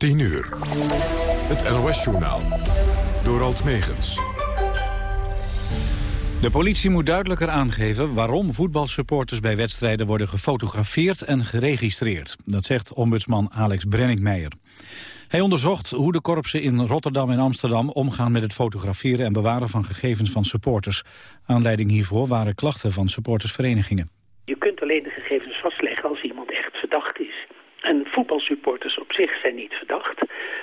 10 uur. Het NOS-journaal. Door Alt Megens. De politie moet duidelijker aangeven waarom voetbalsupporters bij wedstrijden worden gefotografeerd en geregistreerd. Dat zegt ombudsman Alex Brenningmeijer. Hij onderzocht hoe de korpsen in Rotterdam en Amsterdam omgaan met het fotograferen en bewaren van gegevens van supporters. Aanleiding hiervoor waren klachten van supportersverenigingen. Je kunt alleen de gegevens vastleggen als iemand echt verdacht is. En voetbalsupporters op zich zijn niet verdacht.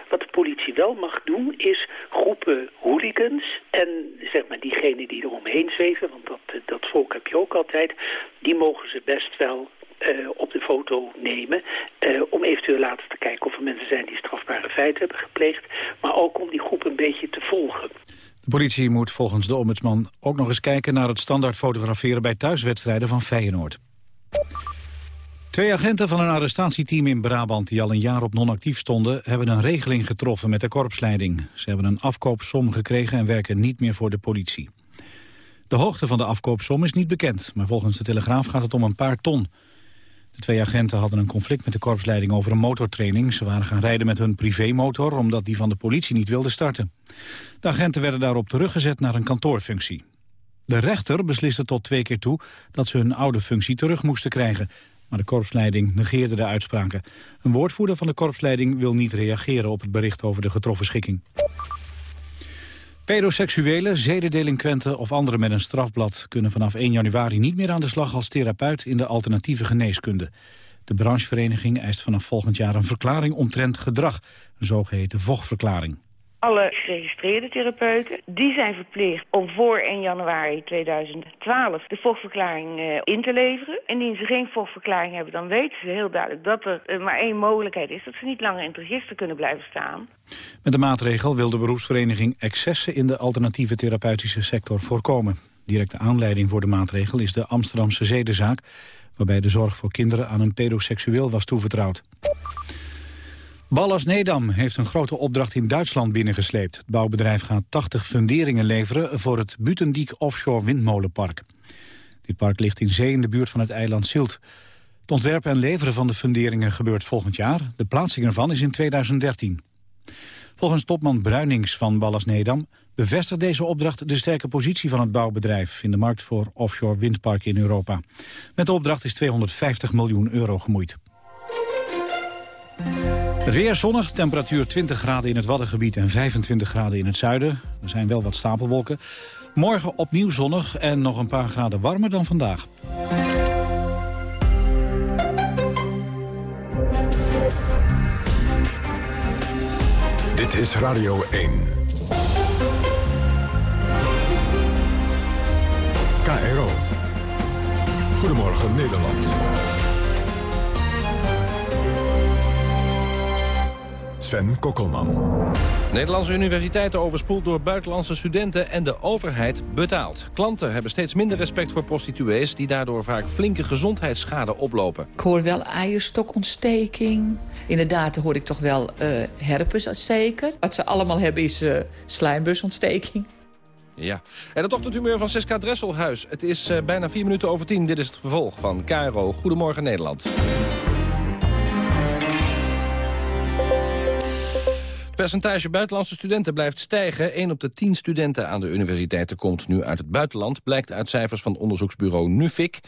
Wat de politie wel mag doen is groepen hooligans en zeg maar diegenen die eromheen zweven, want dat, dat volk heb je ook altijd, die mogen ze best wel uh, op de foto nemen. Uh, om eventueel later te kijken of er mensen zijn die strafbare feiten hebben gepleegd. Maar ook om die groep een beetje te volgen. De politie moet volgens de ombudsman ook nog eens kijken naar het standaard fotograferen bij thuiswedstrijden van Feyenoord. Twee agenten van een arrestatieteam in Brabant die al een jaar op non-actief stonden... hebben een regeling getroffen met de korpsleiding. Ze hebben een afkoopsom gekregen en werken niet meer voor de politie. De hoogte van de afkoopsom is niet bekend, maar volgens de Telegraaf gaat het om een paar ton. De twee agenten hadden een conflict met de korpsleiding over een motortraining. Ze waren gaan rijden met hun privémotor omdat die van de politie niet wilde starten. De agenten werden daarop teruggezet naar een kantoorfunctie. De rechter besliste tot twee keer toe dat ze hun oude functie terug moesten krijgen. Maar de korpsleiding negeerde de uitspraken. Een woordvoerder van de korpsleiding wil niet reageren op het bericht over de getroffen schikking. Pedoseksuelen, zedendelinquenten of anderen met een strafblad... kunnen vanaf 1 januari niet meer aan de slag als therapeut in de alternatieve geneeskunde. De branchevereniging eist vanaf volgend jaar een verklaring omtrent gedrag, een zogeheten vochtverklaring alle geregistreerde therapeuten. Die zijn verplicht om voor 1 januari 2012 de vochtverklaring uh, in te leveren. Indien ze geen vochtverklaring hebben, dan weten ze heel duidelijk dat er uh, maar één mogelijkheid is. Dat ze niet langer in het register kunnen blijven staan. Met de maatregel wil de beroepsvereniging excessen in de alternatieve therapeutische sector voorkomen. Directe aanleiding voor de maatregel is de Amsterdamse zedenzaak... waarbij de zorg voor kinderen aan een pedoseksueel was toevertrouwd. Ballas Nedam heeft een grote opdracht in Duitsland binnengesleept. Het bouwbedrijf gaat 80 funderingen leveren voor het Butendiek Offshore Windmolenpark. Dit park ligt in zee in de buurt van het eiland Silt. Het ontwerpen en leveren van de funderingen gebeurt volgend jaar. De plaatsing ervan is in 2013. Volgens topman Bruinings van Ballas Nedam bevestigt deze opdracht de sterke positie van het bouwbedrijf in de markt voor offshore windparken in Europa. Met de opdracht is 250 miljoen euro gemoeid. Het weer zonnig, temperatuur 20 graden in het Waddengebied en 25 graden in het zuiden. Er zijn wel wat stapelwolken. Morgen opnieuw zonnig en nog een paar graden warmer dan vandaag. Dit is Radio 1. KRO. Goedemorgen Nederland. Sven Kokkelman. Nederlandse universiteiten overspoeld door buitenlandse studenten en de overheid betaalt. Klanten hebben steeds minder respect voor prostituees... die daardoor vaak flinke gezondheidsschade oplopen. Ik hoor wel eierstokontsteking. Inderdaad, hoor ik toch wel uh, herpes zeker. Wat ze allemaal hebben is uh, slijmbusontsteking. Ja, en het ochtendhumeur van Siska Dresselhuis. Het is uh, bijna vier minuten over tien. Dit is het vervolg van KRO Goedemorgen Nederland. Percentage buitenlandse studenten blijft stijgen. 1 op de 10 studenten aan de universiteiten komt nu uit het buitenland... blijkt uit cijfers van onderzoeksbureau NUFIC.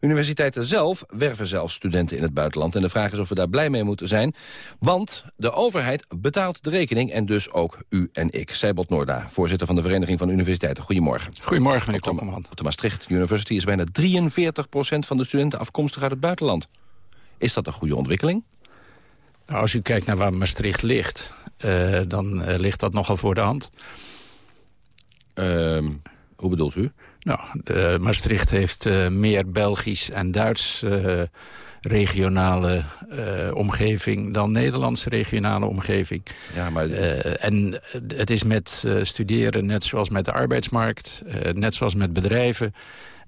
Universiteiten zelf werven zelf studenten in het buitenland. En de vraag is of we daar blij mee moeten zijn. Want de overheid betaalt de rekening en dus ook u en ik. Seibold Noorda, voorzitter van de Vereniging van Universiteiten. Goedemorgen. Goedemorgen, meneer Klokkerman. Op de Maastricht University is bijna 43% van de studenten afkomstig uit het buitenland. Is dat een goede ontwikkeling? Nou, als u kijkt naar waar Maastricht ligt, uh, dan uh, ligt dat nogal voor de hand. Uh, hoe bedoelt u? Nou, Maastricht heeft meer Belgisch en Duits regionale omgeving dan Nederlandse regionale omgeving. Ja, maar... en het is met studeren net zoals met de arbeidsmarkt, net zoals met bedrijven.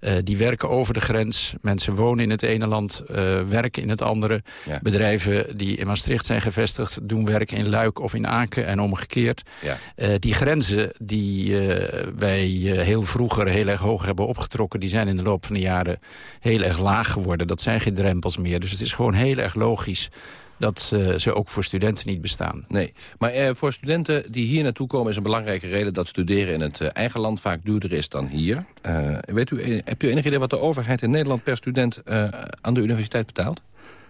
Uh, die werken over de grens. Mensen wonen in het ene land, uh, werken in het andere. Ja. Bedrijven die in Maastricht zijn gevestigd... doen werk in Luik of in Aken en omgekeerd. Ja. Uh, die grenzen die wij heel vroeger heel erg hoog hebben opgetrokken... die zijn in de loop van de jaren heel erg laag geworden. Dat zijn geen drempels meer. Dus het is gewoon heel erg logisch dat ze ook voor studenten niet bestaan. Nee, maar voor studenten die hier naartoe komen... is een belangrijke reden dat studeren in het eigen land vaak duurder is dan hier. weet u, hebt u enig idee wat de overheid in Nederland per student aan de universiteit betaalt?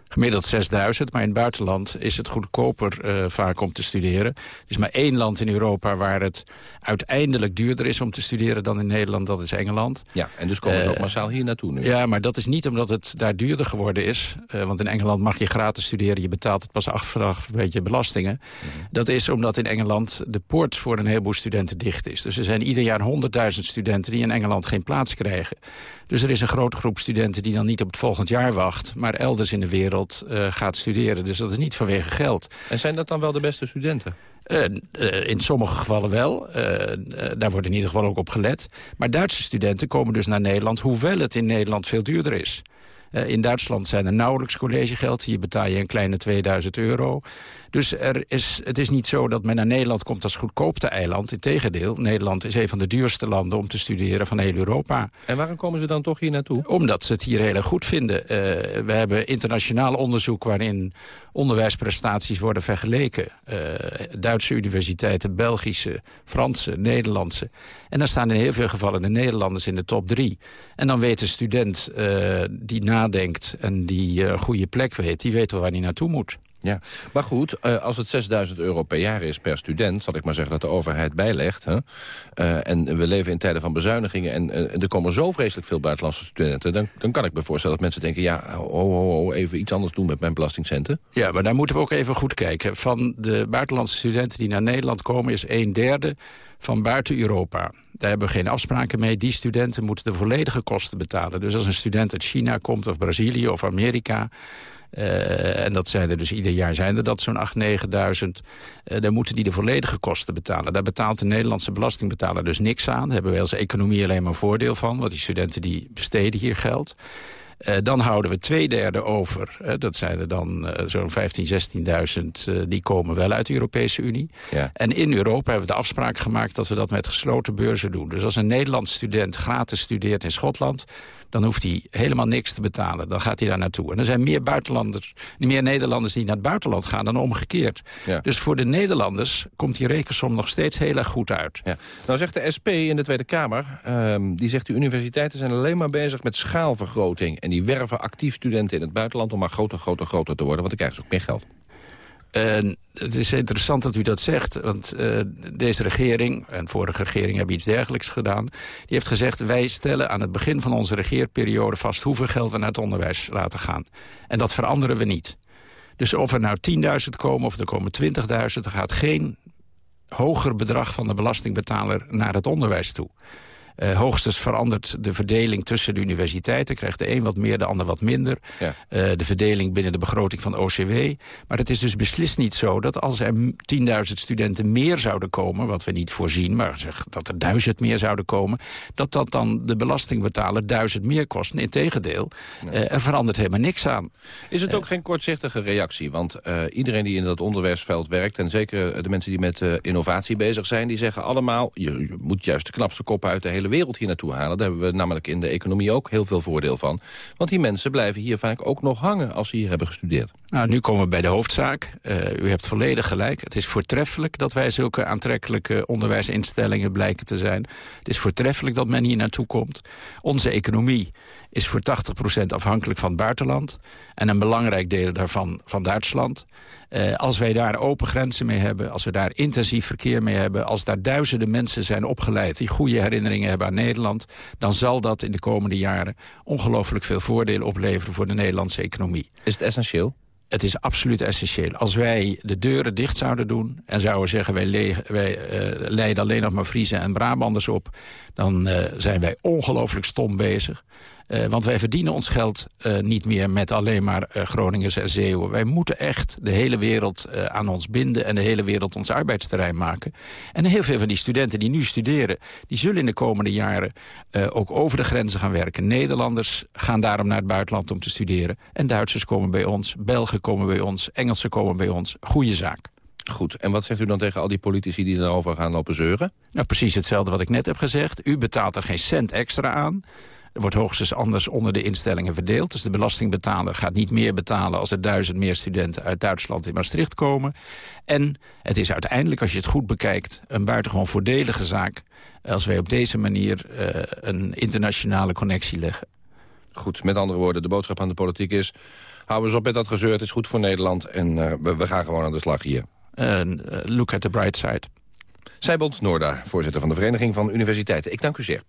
Gemiddeld 6000. Maar in het buitenland is het goedkoper uh, vaak om te studeren. Er is maar één land in Europa waar het uiteindelijk duurder is om te studeren dan in Nederland. Dat is Engeland. Ja, en dus komen ze ook eh, massaal hier naartoe nu. Ja, maar dat is niet omdat het daar duurder geworden is. Uh, want in Engeland mag je gratis studeren. Je betaalt het pas achteraf een beetje belastingen. Mhm. Dat is omdat in Engeland de poort voor een heleboel studenten dicht is. Dus er zijn ieder jaar 100.000 studenten die in Engeland geen plaats krijgen. Dus er is een grote groep studenten die dan niet op het volgend jaar wacht... maar elders in de wereld uh, gaat studeren. Dus dat is niet vanwege geld. En zijn dat dan wel de beste studenten? Uh, uh, in sommige gevallen wel. daar wordt in ieder geval ook op gelet. Maar Duitse studenten komen dus naar Nederland... hoewel het in Nederland veel duurder is. in Duitsland zijn er nauwelijks collegegeld. Hier betaal je een kleine 2000 euro. Dus er is, het is niet zo dat men naar Nederland komt als goedkoopte eiland. Integendeel, Nederland is een van de duurste landen om te studeren van heel Europa. En waarom komen ze dan toch hier naartoe? Omdat ze het hier heel erg goed vinden. Uh, we hebben internationaal onderzoek waarin onderwijsprestaties worden vergeleken. Uh, Duitse universiteiten, Belgische, Franse, Nederlandse. En dan staan in heel veel gevallen de Nederlanders in de top drie. En dan weet een student uh, die nadenkt en die een goede plek weet... die weet wel waar hij naartoe moet. Ja, maar goed, uh, als het 6000 euro per jaar is per student... zal ik maar zeggen dat de overheid bijlegt. Hè? Uh, en we leven in tijden van bezuinigingen... en uh, er komen zo vreselijk veel buitenlandse studenten... Dan, dan kan ik me voorstellen dat mensen denken... ja, ho, ho, ho, even iets anders doen met mijn belastingcenten. Ja, maar daar moeten we ook even goed kijken. Van de buitenlandse studenten die naar Nederland komen... is een derde van buiten Europa. Daar hebben we geen afspraken mee. Die studenten moeten de volledige kosten betalen. Dus als een student uit China komt of Brazilië of Amerika... Uh, en dat zijn er dus ieder jaar zijn er dat zo'n 8.000, 9.000. Uh, dan moeten die de volledige kosten betalen. Daar betaalt de Nederlandse belastingbetaler dus niks aan. Daar hebben wij als economie alleen maar voordeel van. Want die studenten die besteden hier geld. Uh, dan houden we twee derde over. Uh, dat zijn er dan uh, zo'n 15.000, 16.000. die komen wel uit de Europese Unie. Ja. En in Europa hebben we de afspraak gemaakt... dat we dat met gesloten beurzen doen. Dus als een Nederlands student gratis studeert in Schotland dan hoeft hij helemaal niks te betalen. Dan gaat hij daar naartoe. En er zijn meer buitenlanders, meer Nederlanders die naar het buitenland gaan dan omgekeerd. Ja. Dus voor de Nederlanders komt die rekensom nog steeds heel erg goed uit. Ja. Nou zegt de SP in de Tweede Kamer, um, die zegt de universiteiten zijn alleen maar bezig met schaalvergroting. En die werven actief studenten in het buitenland om maar groter, groter, groter te worden. Want dan krijgen ze ook meer geld. Uh, het is interessant dat u dat zegt, want uh, deze regering... en vorige regering hebben iets dergelijks gedaan... die heeft gezegd, wij stellen aan het begin van onze regeerperiode vast... hoeveel geld we naar het onderwijs laten gaan. En dat veranderen we niet. Dus of er nou 10.000 komen of er komen 20.000... er gaat geen hoger bedrag van de belastingbetaler naar het onderwijs toe. Uh, hoogstens verandert de verdeling tussen de universiteiten. Krijgt de een wat meer, de ander wat minder. Ja. Uh, de verdeling binnen de begroting van OCW. Maar het is dus beslist niet zo dat als er 10.000 studenten meer zouden komen... wat we niet voorzien, maar zeg dat er duizend meer zouden komen... dat dat dan de belastingbetaler duizend meer kost. Integendeel, nee. uh, er verandert helemaal niks aan. Is het ook geen kortzichtige reactie? Want iedereen die in dat onderwijsveld werkt... en zeker de mensen die met innovatie bezig zijn... die zeggen allemaal, je, je moet juist de knapste kop uit de hele wereld hier naartoe halen. Daar hebben we namelijk in de economie ook heel veel voordeel van. Want die mensen blijven hier vaak ook nog hangen als ze hier hebben gestudeerd. Nou, nu komen we bij de hoofdzaak. Uh, u hebt volledig gelijk. Het is voortreffelijk dat wij zulke aantrekkelijke onderwijsinstellingen blijken te zijn. Het is voortreffelijk dat men hier naartoe komt. Onze economie is voor 80% afhankelijk van het buitenland. En een belangrijk deel daarvan van Duitsland. Uh, als wij daar open grenzen mee hebben, als we daar intensief verkeer mee hebben... als daar duizenden mensen zijn opgeleid die goede herinneringen hebben aan Nederland... dan zal dat in de komende jaren ongelooflijk veel voordeel opleveren voor de Nederlandse economie. Is het essentieel? Het is absoluut essentieel. Als wij de deuren dicht zouden doen en zouden zeggen... wij, wij uh, leiden alleen nog maar Friese en Brabanders op... dan uh, zijn wij ongelooflijk stom bezig. Uh, want wij verdienen ons geld uh, niet meer met alleen maar uh, Groningers en Zeeuwen. Wij moeten echt de hele wereld aan ons binden... en de hele wereld ons arbeidsterrein maken. En heel veel van die studenten die nu studeren... die zullen in de komende jaren ook over de grenzen gaan werken. Nederlanders gaan daarom naar het buitenland om te studeren. En Duitsers komen bij ons, Belgen komen bij ons... Engelsen komen bij ons. Goeie zaak. Goed, en wat zegt u dan tegen al die politici die erover gaan lopen zeuren? Nou, precies hetzelfde wat ik net heb gezegd. U betaalt er geen cent extra aan. Er wordt hoogstens anders onder de instellingen verdeeld. Dus de belastingbetaler gaat niet meer betalen... als er duizend meer studenten uit Duitsland in Maastricht komen. En het is uiteindelijk, als je het goed bekijkt... een buitengewoon voordelige zaak... als wij op deze manier uh, een internationale connectie leggen. Goed, met andere woorden, de boodschap aan de politiek is... hou eens op met dat gezeur, het is goed voor Nederland... en uh, we, we, gaan gewoon aan de slag hier. Uh, look at the bright side. Zijbond Noorda, voorzitter van de Vereniging van Universiteiten. Ik dank u zeer.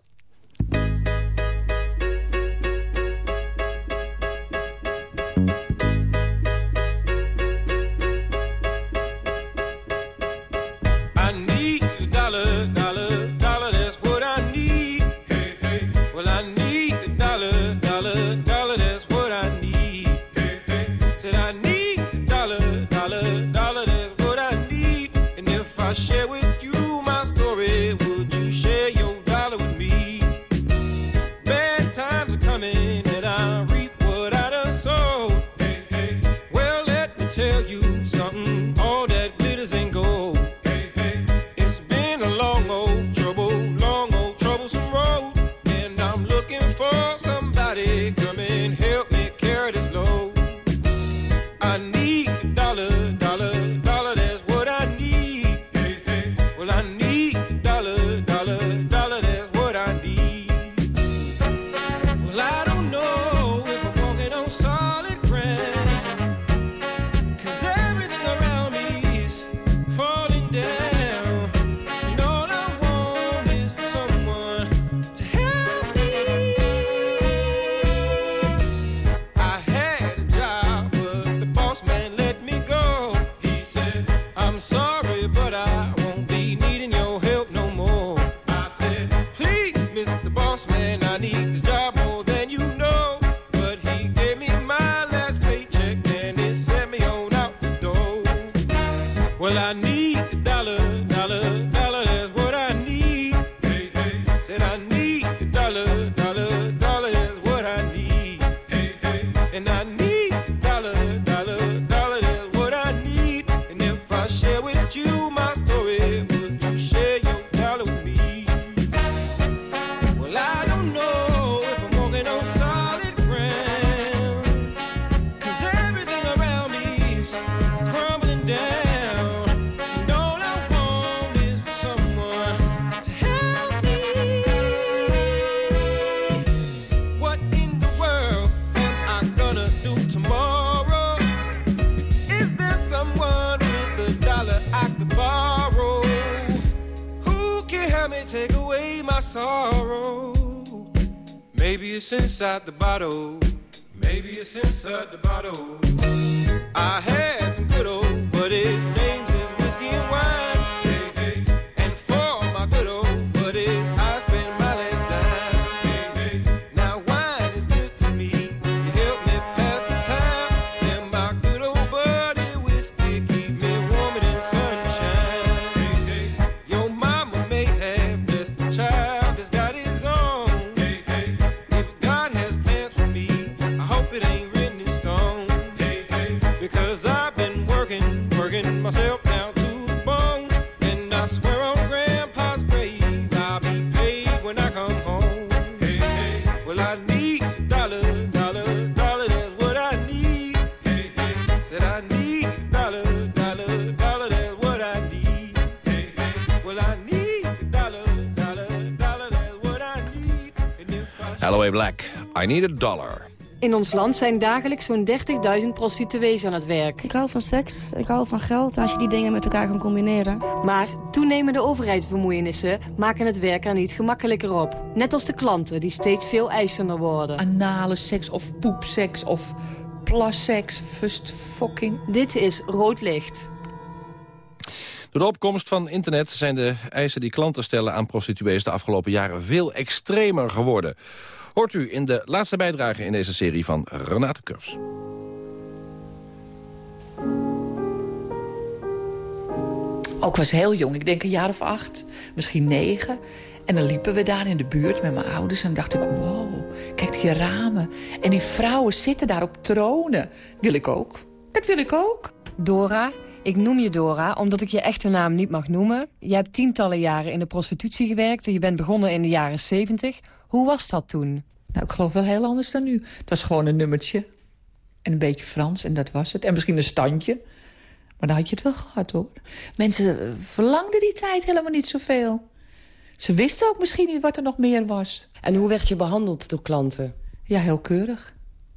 Inside the bottle. Need a dollar. In ons land zijn dagelijks zo'n 30.000 prostituees aan het werk. Ik hou van seks, ik hou van geld als je die dingen met elkaar kan combineren. Maar toenemende overheidsbemoeienissen maken het werk er niet gemakkelijker op. Net als de klanten die steeds veel eisender worden. Anale seks of poepseks of plasseks, fust fucking. Dit is rood licht. Door de opkomst van internet zijn de eisen die klanten stellen aan prostituees de afgelopen jaren veel extremer geworden. Hoort u in de laatste bijdrage in deze serie van Renate Kurfs. Ook was heel jong, ik denk een jaar of acht, misschien negen. En dan liepen we daar in de buurt met mijn ouders en dacht ik... wow, kijk die ramen. En die vrouwen zitten daar op tronen. Wil ik ook. Dat wil ik ook. Dora, ik noem je Dora omdat ik je echte naam niet mag noemen. Je hebt tientallen jaren in de prostitutie gewerkt... en je bent begonnen in de jaren zeventig. Hoe was dat toen? Nou, ik geloof wel heel anders dan nu. Het was gewoon een nummertje. En een beetje Frans, en dat was het. En misschien een standje. Maar dan had je het wel gehad, hoor. Mensen verlangden die tijd helemaal niet zoveel. Ze wisten ook misschien niet wat er nog meer was. En hoe werd je behandeld door klanten? Ja, heel keurig.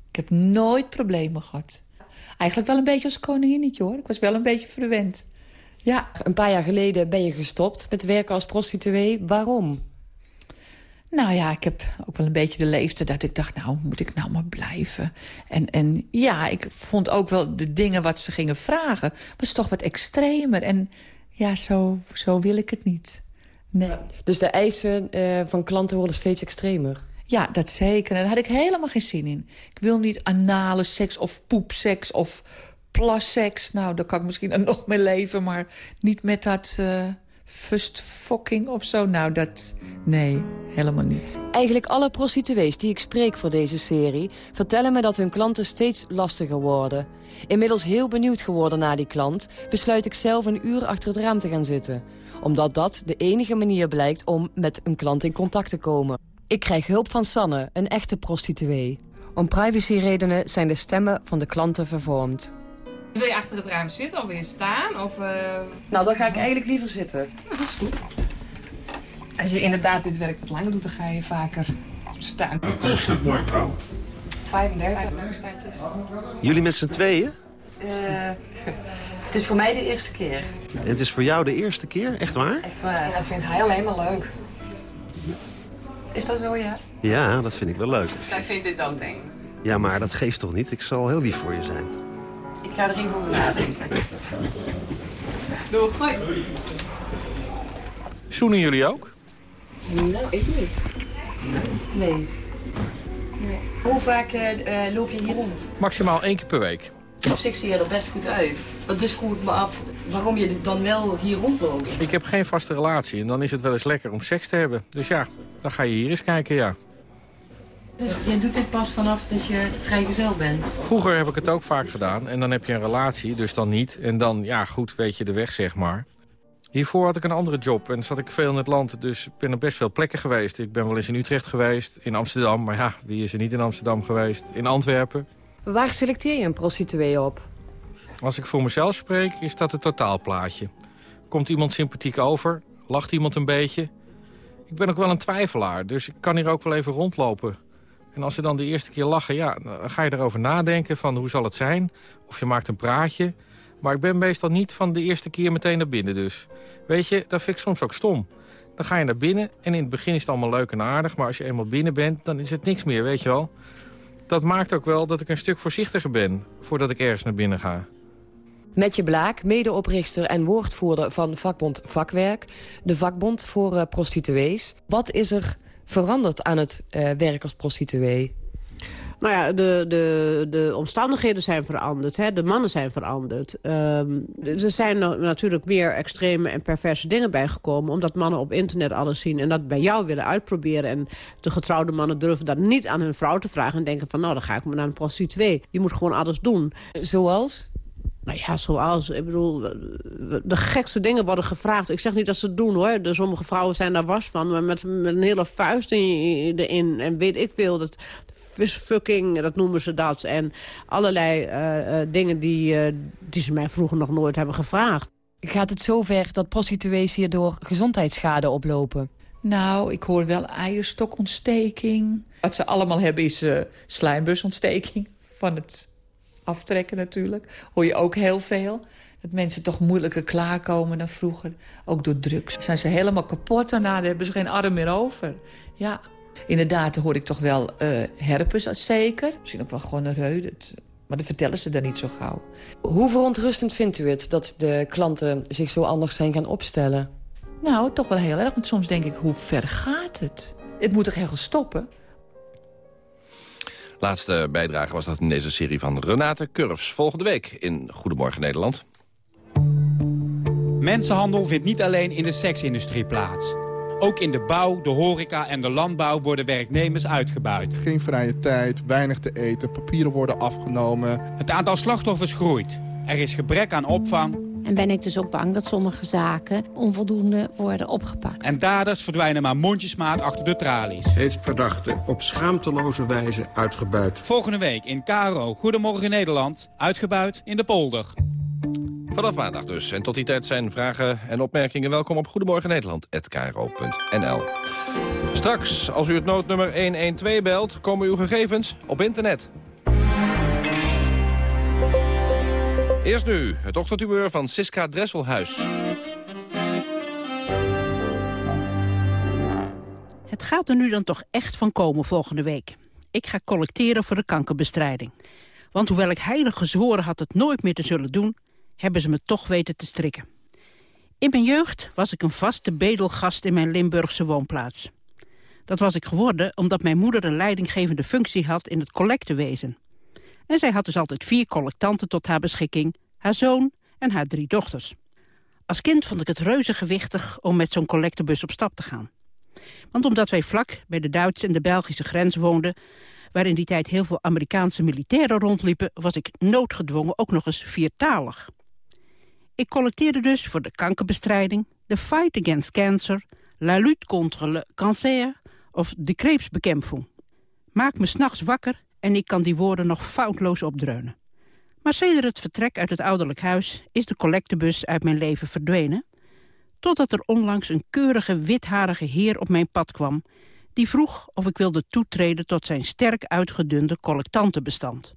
Ik heb nooit problemen gehad. Eigenlijk wel een beetje als koninginnetje, hoor. Ik was wel een beetje verwend. Ja. Een paar jaar geleden ben je gestopt met werken als prostituee. Waarom? Nou ja, ik heb ook wel een beetje de leeftijd dat ik dacht... nou, moet ik nou maar blijven? En, en ja, ik vond ook wel de dingen wat ze gingen vragen... was toch wat extremer. En ja, zo, zo wil ik het niet. Nee. Dus de eisen uh, van klanten worden steeds extremer? Ja, dat zeker. En daar had ik helemaal geen zin in. Ik wil niet anale seks of poepseks of plasseks. Nou, daar kan ik misschien nog mee leven... maar niet met dat... Uh, first fucking of zo. Nou, dat... Nee, helemaal niet. Eigenlijk alle prostituees die ik spreek voor deze serie... vertellen me dat hun klanten steeds lastiger worden. Inmiddels heel benieuwd geworden naar die klant... besluit ik zelf een uur achter het raam te gaan zitten. Omdat dat de enige manier blijkt om met een klant in contact te komen. Ik krijg hulp van Sanne, een echte prostituee. Om privacyredenen zijn de stemmen van de klanten vervormd. Wil je achter het raam zitten of wil je staan? Of, uh... Nou, dan ga ik eigenlijk liever zitten. dat is goed. Als je inderdaad dit werk wat langer doet, dan ga je vaker staan. Wat kost het, mooi vrouw? 35 langstaantjes. Jullie met z'n tweeën? Uh, het is voor mij de eerste keer. En het is voor jou de eerste keer? Echt waar? Echt waar. En dat vindt hij alleen maar leuk. Is dat zo, ja? Ja, dat vind ik wel leuk. Zij vindt dit doodeng. Ja, maar dat geeft toch niet? Ik zal heel lief voor je zijn. Ik ga er even over nadenken. Doei. Hoi. Zoenen jullie ook? Nou, ik niet. Nee. nee. Hoe vaak uh, loop je hier rond? Maximaal één keer per week. Op zich zie je er best goed uit. Want dus vroeg ik me af waarom je dan wel hier rondloopt. Ik heb geen vaste relatie en dan is het wel eens lekker om seks te hebben. Dus ja, dan ga je hier eens kijken, ja. Dus je doet dit pas vanaf dat je vrijgezel bent? Vroeger heb ik het ook vaak gedaan. En dan heb je een relatie, dus dan niet. En dan, ja goed, weet je de weg, zeg maar. Hiervoor had ik een andere job en zat ik veel in het land. Dus ik ben op best veel plekken geweest. Ik ben wel eens in Utrecht geweest, in Amsterdam. Maar ja, wie is er niet in Amsterdam geweest? In Antwerpen. Waar selecteer je een prostituee op? Als ik voor mezelf spreek, is dat het totaalplaatje. Komt iemand sympathiek over? Lacht iemand een beetje? Ik ben ook wel een twijfelaar, dus ik kan hier ook wel even rondlopen. En als ze dan de eerste keer lachen, ja, dan ga je erover nadenken van hoe zal het zijn. Of je maakt een praatje. Maar ik ben meestal niet van de eerste keer meteen naar binnen dus. Weet je, dat vind ik soms ook stom. Dan ga je naar binnen en in het begin is het allemaal leuk en aardig. Maar als je eenmaal binnen bent, dan is het niks meer, weet je wel. Dat maakt ook wel dat ik een stuk voorzichtiger ben voordat ik ergens naar binnen ga. Metje Blaak, medeoprichter en woordvoerder van vakbond Vakwerk. De vakbond voor uh, prostituees. Wat is er veranderd aan het uh, werk als prostituee? Nou ja, de, de, de omstandigheden zijn veranderd. Hè? De mannen zijn veranderd. Um, er zijn natuurlijk meer extreme en perverse dingen bijgekomen... omdat mannen op internet alles zien en dat bij jou willen uitproberen. En de getrouwde mannen durven dat niet aan hun vrouw te vragen... en denken van, nou, dan ga ik maar naar een prostituee. Je moet gewoon alles doen. Zoals? Nou ja, zoals, ik bedoel, de gekste dingen worden gevraagd. Ik zeg niet dat ze het doen, hoor. De, sommige vrouwen zijn daar was van. Maar met, met een hele vuist erin en weet ik veel. Dat, fucking, dat noemen ze dat. En allerlei uh, uh, dingen die, uh, die ze mij vroeger nog nooit hebben gevraagd. Gaat het zover dat prostituees hierdoor gezondheidsschade oplopen? Nou, ik hoor wel eierstokontsteking. Wat ze allemaal hebben is slijmbusontsteking van het aftrekken natuurlijk. Hoor je ook heel veel. Dat mensen toch moeilijker klaarkomen dan vroeger. Ook door drugs. Zijn ze helemaal kapot daarna, dan hebben ze geen arm meer over. Ja, inderdaad, hoor ik toch wel uh, herpes zeker. Misschien ook wel gewoon een reu. maar dat vertellen ze dan niet zo gauw. Hoe verontrustend vindt u het dat de klanten zich zo anders zijn gaan opstellen? Nou, toch wel heel erg. Want soms denk ik, hoe ver gaat het? Het moet toch ergens stoppen? Laatste bijdrage was dat in deze serie van Renate Curves. Volgende week in Goedemorgen Nederland. Mensenhandel vindt niet alleen in de seksindustrie plaats. Ook in de bouw, de horeca en de landbouw worden werknemers uitgebuit. Geen vrije tijd, weinig te eten, papieren worden afgenomen. Het aantal slachtoffers groeit. Er is gebrek aan opvang En ben ik dus ook bang dat sommige zaken onvoldoende worden opgepakt. En daders verdwijnen maar mondjesmaat achter de tralies. Heeft verdachte op schaamteloze wijze uitgebuit. Volgende week in Karo, Goedemorgen Nederland, uitgebuit in de polder. Vanaf maandag dus. En tot die tijd zijn vragen en opmerkingen welkom op Goedemorgen Nederland@kro.nl. Straks, als u het noodnummer 112 belt, komen uw gegevens op internet. Eerst nu het ochtendhumeur van Siska Dresselhuis. Het gaat er nu dan toch echt van komen volgende week. Ik ga collecteren voor de kankerbestrijding. Want hoewel ik heilig gezworen had het nooit meer te zullen doen... hebben ze me toch weten te strikken. In mijn jeugd was ik een vaste bedelgast in mijn Limburgse woonplaats. Dat was ik geworden omdat mijn moeder een leidinggevende functie had in het collectewezen. En zij had dus altijd vier collectanten tot haar beschikking, haar zoon en haar drie dochters. Als kind vond ik het reuze gewichtig om met zo'n collectebus op stap te gaan. Want omdat wij vlak bij de Duitse en de Belgische grens woonden... waar in die tijd heel veel Amerikaanse militairen rondliepen... was ik noodgedwongen ook nog eens viertalig. Ik collecteerde dus voor de kankerbestrijding... de fight against cancer, la lutte contre le cancer... of de krebsbekämpfung. Maak me s'nachts wakker en ik kan die woorden nog foutloos opdreunen. Maar sedert het vertrek uit het ouderlijk huis is de collectebus uit mijn leven verdwenen. Totdat er onlangs een keurige witharige heer op mijn pad kwam... die vroeg of ik wilde toetreden tot zijn sterk uitgedunde collectantenbestand.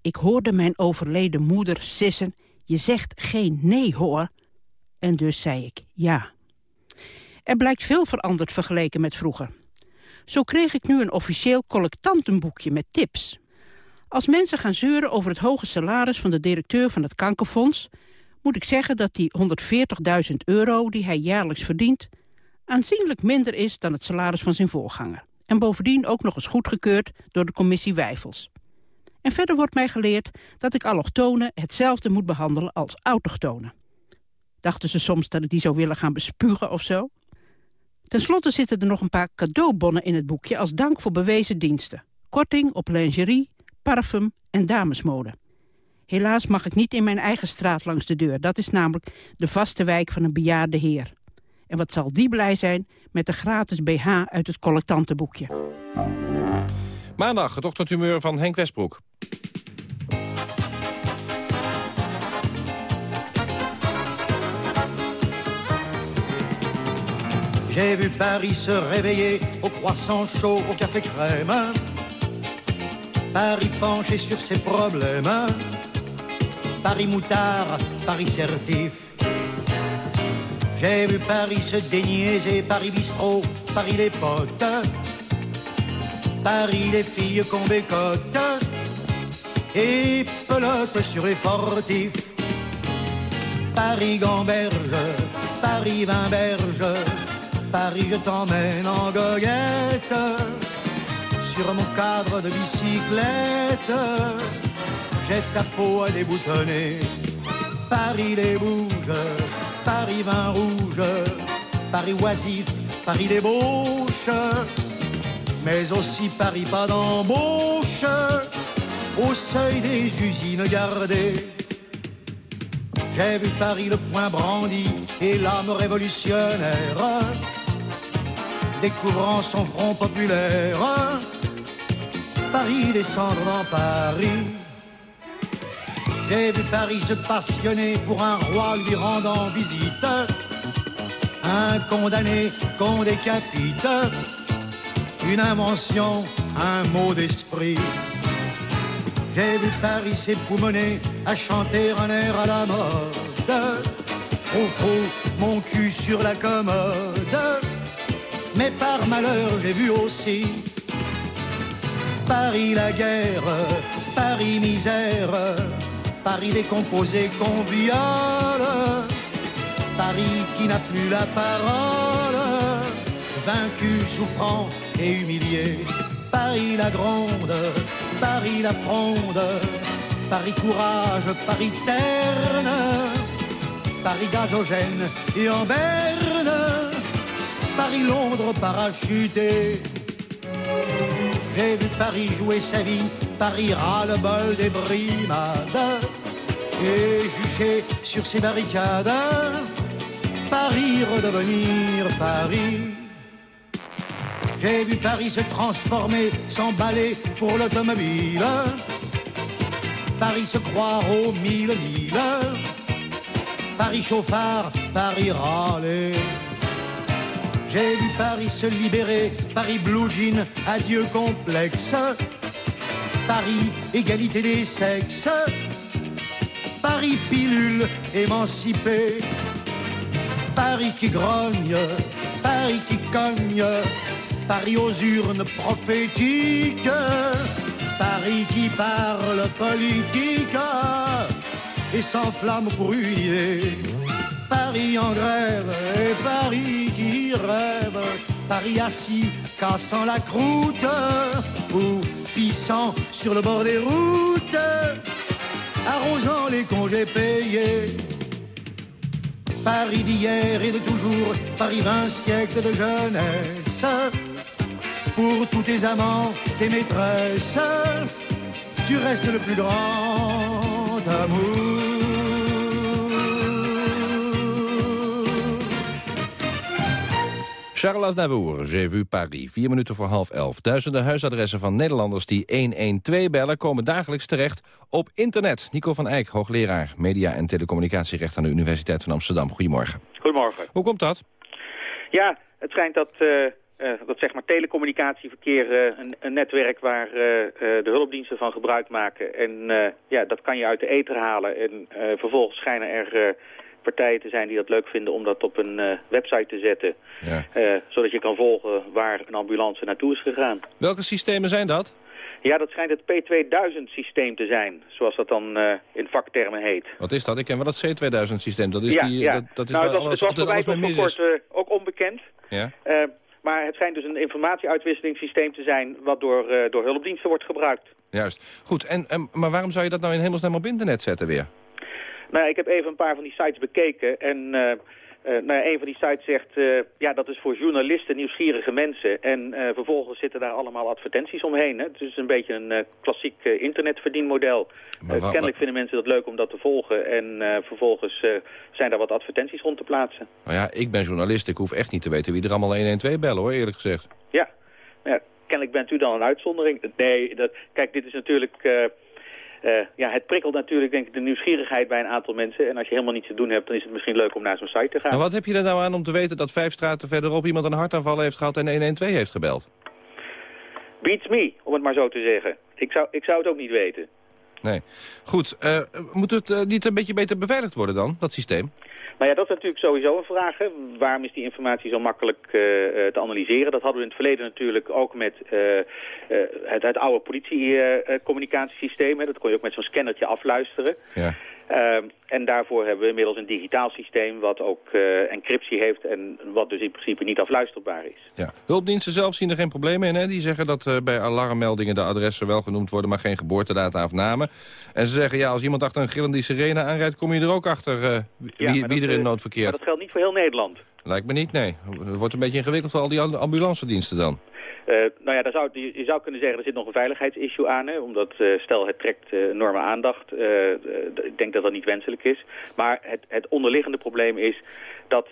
Ik hoorde mijn overleden moeder sissen... je zegt geen nee, hoor. En dus zei ik ja. Er blijkt veel veranderd vergeleken met vroeger. Zo kreeg ik nu een officieel collectantenboekje met tips. Als mensen gaan zeuren over het hoge salaris van de directeur van het kankerfonds... moet ik zeggen dat die 140.000 euro die hij jaarlijks verdient... aanzienlijk minder is dan het salaris van zijn voorganger. En bovendien ook nog eens goedgekeurd door de commissie Wijfels. En verder wordt mij geleerd dat ik allochtonen hetzelfde moet behandelen als autochtonen. Dachten ze soms dat ik die zou willen gaan bespugen of zo? Ten slotte zitten er nog een paar cadeaubonnen in het boekje... als dank voor bewezen diensten. Korting op lingerie, parfum en damesmode. Helaas mag ik niet in mijn eigen straat langs de deur. Dat is namelijk de vaste wijk van een bejaarde heer. En wat zal die blij zijn met de gratis BH uit het collectantenboekje. Maandag, het ochtendhumeur van Henk Westbroek. J'ai vu Paris se réveiller au croissant chaud, au café crème. Paris penché sur ses problèmes. Paris moutard, Paris certif. J'ai vu Paris se déniaiser, Paris bistrot, Paris les potes. Paris les filles qu'on bécote. Et pelote sur les fortifs. Paris gamberge, Paris vinberge. Paris, je t'emmène en goguette sur mon cadre de bicyclette. J'ai ta peau à déboutonner. Paris les bouges, Paris vin rouge, Paris oisif, Paris débauche, mais aussi Paris pas d'embauche, au seuil des usines gardées. J'ai vu Paris le poing brandi et l'âme révolutionnaire découvrant son front populaire. Paris descendre dans Paris. J'ai vu Paris se passionner pour un roi lui rendant visite. Un condamné qu'on décapite. Une invention, un mot d'esprit. J'ai vu Paris s'époumoner à chanter un air à la mode. Frou frou, mon cul sur la commode. Mais par malheur, j'ai vu aussi. Paris la guerre, Paris misère, Paris décomposé qu'on viole, Paris qui n'a plus la parole, vaincu, souffrant et humilié. Paris la gronde, Paris la fronde, Paris courage, Paris terne, Paris gazogène et en berne, Paris Londres parachuté. J'ai vu Paris jouer sa vie, Paris ras le bol des brimades, et marcher sur ces barricades. Paris redevenir Paris. J'ai vu Paris se transformer, s'emballer pour l'automobile. Paris se croire aux mille mille. Paris chauffard, Paris râler. J'ai vu Paris se libérer, Paris blue jean, adieu complexe. Paris égalité des sexes. Paris pilule émancipée. Paris qui grogne, Paris qui cogne. Paris aux urnes prophétiques. Paris qui parle politique et s'enflamme pour. Paris en grève et Paris qui rêve. Paris assis, cassant la croûte ou pissant sur le bord des routes, arrosant les congés payés. Paris d'hier et de toujours, Paris vingt siècles de jeunesse. Pour tous tes amants, tes maîtresses, tu restes le plus grand amour. Charles Aznavour, J'ai vu Paris. Vier minuten voor half elf. Duizenden huisadressen van Nederlanders die 112 bellen... komen dagelijks terecht op internet. Nico van Eyck, hoogleraar Media- en Telecommunicatierecht... aan de Universiteit van Amsterdam. Goedemorgen. Goedemorgen. Hoe komt dat? Ja, het schijnt dat, eh, eh, dat zeg maar telecommunicatieverkeer eh, een, een netwerk waar de hulpdiensten van gebruik maken. En ja, dat kan je uit de ether halen. En vervolgens schijnen er partijen te zijn die dat leuk vinden om dat op een eh, website te zetten. Ja. Eh, zodat je kan volgen waar een ambulance naartoe is gegaan. Welke systemen zijn dat? Ja, dat schijnt het P2000-systeem te zijn, zoals dat dan eh, in vaktermen heet. Wat is dat? Ik ken wel dat C2000-systeem. Dat is, ja, die, ja. dat, dat is nou, was, alles, het was altijd alles kort ook onbekend. Ja. Maar het schijnt dus een informatieuitwisselingssysteem te zijn... wat door, door hulpdiensten wordt gebruikt. Juist. Goed, en, en, maar waarom zou je dat nou in hemelsnaam op internet zetten weer? Nou, ik heb even een paar van die sites bekeken. En eh, nou ja, een van die sites zegt... eh, ja, dat is voor journalisten, nieuwsgierige mensen. En vervolgens zitten daar allemaal advertenties omheen. Hè. Het is een beetje een klassiek internetverdienmodel. Kennelijk vinden mensen dat leuk om dat te volgen. En vervolgens zijn daar wat advertenties rond te plaatsen. Nou ja, ik ben journalist. Ik hoef echt niet te weten wie er allemaal 112 bellen, hoor, eerlijk gezegd. Ja, ja kennelijk bent u dan een uitzondering. Nee, dat, kijk, dit is natuurlijk... eh, ja, het prikkelt natuurlijk denk ik de nieuwsgierigheid bij een aantal mensen. En als je helemaal niets te doen hebt, dan is het misschien leuk om naar zo'n site te gaan. Maar wat heb je er nou aan om te weten dat vijf straten verderop iemand een hartaanval heeft gehad en 112 heeft gebeld? Beats me, om het maar zo te zeggen. Ik zou, ik zou het ook niet weten. Nee. Goed, eh, moet het eh, niet een beetje beter beveiligd worden dan, dat systeem? Nou ja, dat is natuurlijk sowieso een vraag. Hè. Waarom is die informatie zo makkelijk eh, eh, te analyseren? Dat hadden we in het verleden natuurlijk ook met eh, het, het oude politiecommunicatiesysteem. dat kon je ook met zo'n scannertje afluisteren. Ja. Ehm, en daarvoor hebben we inmiddels een digitaal systeem wat ook eh, encryptie heeft en wat dus in principe niet afluisterbaar is. Ja. Hulpdiensten zelf zien er geen problemen in. Hè? Die zeggen dat eh, bij alarmmeldingen de adressen wel genoemd worden... maar geen geboortedata of namen. En ze zeggen, ja, als iemand achter een gillende sirene aanrijdt... kom je er ook achter eh, wie, Ja, wie maar dat, er in nood Maar verkeert. dat geldt niet voor heel Nederland. Lijkt me niet, nee. Het wordt een beetje ingewikkeld voor al die am- ambulancediensten dan. Eh, nou ja, daar zou, je, zou kunnen zeggen, er zit nog een veiligheidsissue aan. Hè, omdat, eh, stel, het trekt eh, enorme aandacht. Ik denk dat dat niet wenselijk is. Maar het, het onderliggende probleem is dat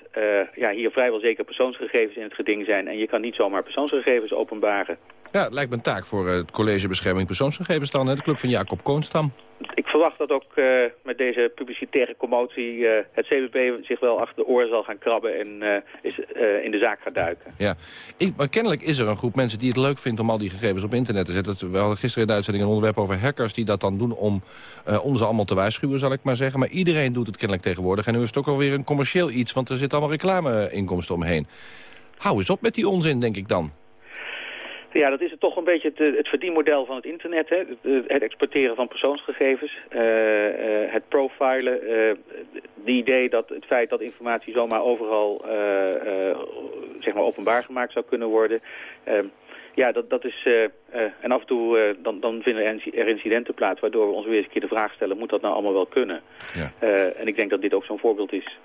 ja, hier vrijwel zeker persoonsgegevens in het geding zijn. En je kan niet zomaar persoonsgegevens openbaren. Ja, het lijkt me een taak voor eh, het College Bescherming Persoonsgegevens dan, hè? de club van Jacob Koonstam. Ik verwacht dat ook eh, met deze publicitaire commotie eh, het CBP zich wel achter de oren zal gaan krabben en is, in de zaak gaat duiken. Ja, ik, maar kennelijk is er een groep mensen die het leuk vindt om al die gegevens op internet te zetten. We hadden gisteren in de uitzending een onderwerp over hackers die dat dan doen om ons allemaal te waarschuwen, zal ik maar zeggen. Maar iedereen doet het kennelijk tegenwoordig. En nu is het ook alweer een commercieel iets, want er zit allemaal reclameinkomsten omheen. Hou eens op met die onzin, denk ik dan. Ja, dat is het toch een beetje het, eh, het verdienmodel van het internet. Hè? Het, eh, het exporteren van persoonsgegevens, eh, het profilen. eh de idee dat het feit dat informatie zomaar overal zeg maar openbaar gemaakt zou kunnen worden. eh, ja, dat, dat is... en af en toe dan, dan vinden er inci- incidenten plaats... waardoor we ons weer eens een keer de vraag stellen... moet dat nou allemaal wel kunnen? Ja. En ik denk dat dit ook zo'n voorbeeld is.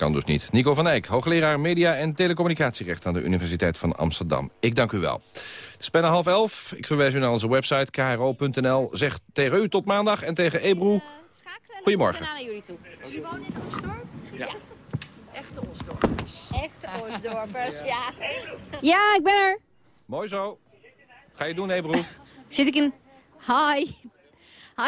Kan dus niet. Nico van Eyck, hoogleraar Media en Telecommunicatierecht aan de Universiteit van Amsterdam. Ik dank u wel. Het is bijna half elf. Ik verwijs u naar onze website kro.nl. Zeg tegen u tot maandag en tegen Ebru Goedemorgen. naar jullie toe. Jullie wonen in Osdorp? Ja. Echte Osdorpers. Echte Oostdorpers, ja. Ja, ik ben er. Mooi zo. Ga je doen, Ebro? Zit ik in... Hi.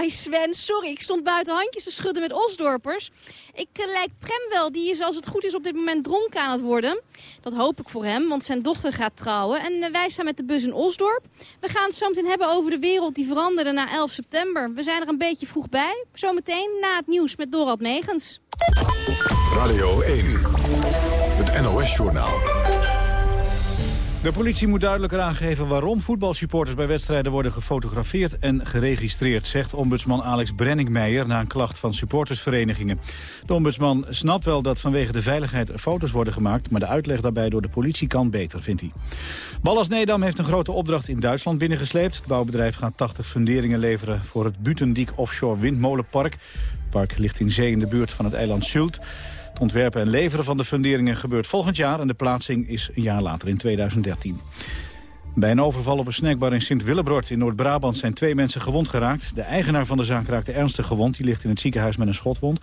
Hi Sven, sorry, ik stond buiten handjes te schudden met Osdorpers. Ik uh, lijk Prem wel, die is als het goed is op dit moment dronken aan het worden. Dat hoop ik voor hem, want zijn dochter gaat trouwen. En uh, wij staan met de bus in Osdorp. We gaan het zo meteen hebben over de wereld die veranderde na 11 september. We zijn er een beetje vroeg bij. Zometeen na het nieuws met Dorald Megens. Radio 1, het NOS-journaal. De politie moet duidelijker aangeven waarom voetbalsupporters bij wedstrijden worden gefotografeerd en geregistreerd, zegt ombudsman Alex Brenningmeijer na een klacht van supportersverenigingen. De ombudsman snapt wel dat vanwege de veiligheid foto's worden gemaakt, maar de uitleg daarbij door de politie kan beter, vindt hij. Ballas Nedam heeft een grote opdracht in Duitsland binnengesleept. Het bouwbedrijf gaat 80 funderingen leveren voor het Butendiek Offshore Windmolenpark. Het park ligt in zee in de buurt van het eiland Sylt. Het ontwerpen en leveren van de funderingen gebeurt volgend jaar... en de plaatsing is een jaar later, in 2013. Bij een overval op een snackbar in Sint-Willebrod in Noord-Brabant... zijn twee mensen gewond geraakt. De eigenaar van de zaak raakte ernstig gewond. Die ligt in het ziekenhuis met een schotwond.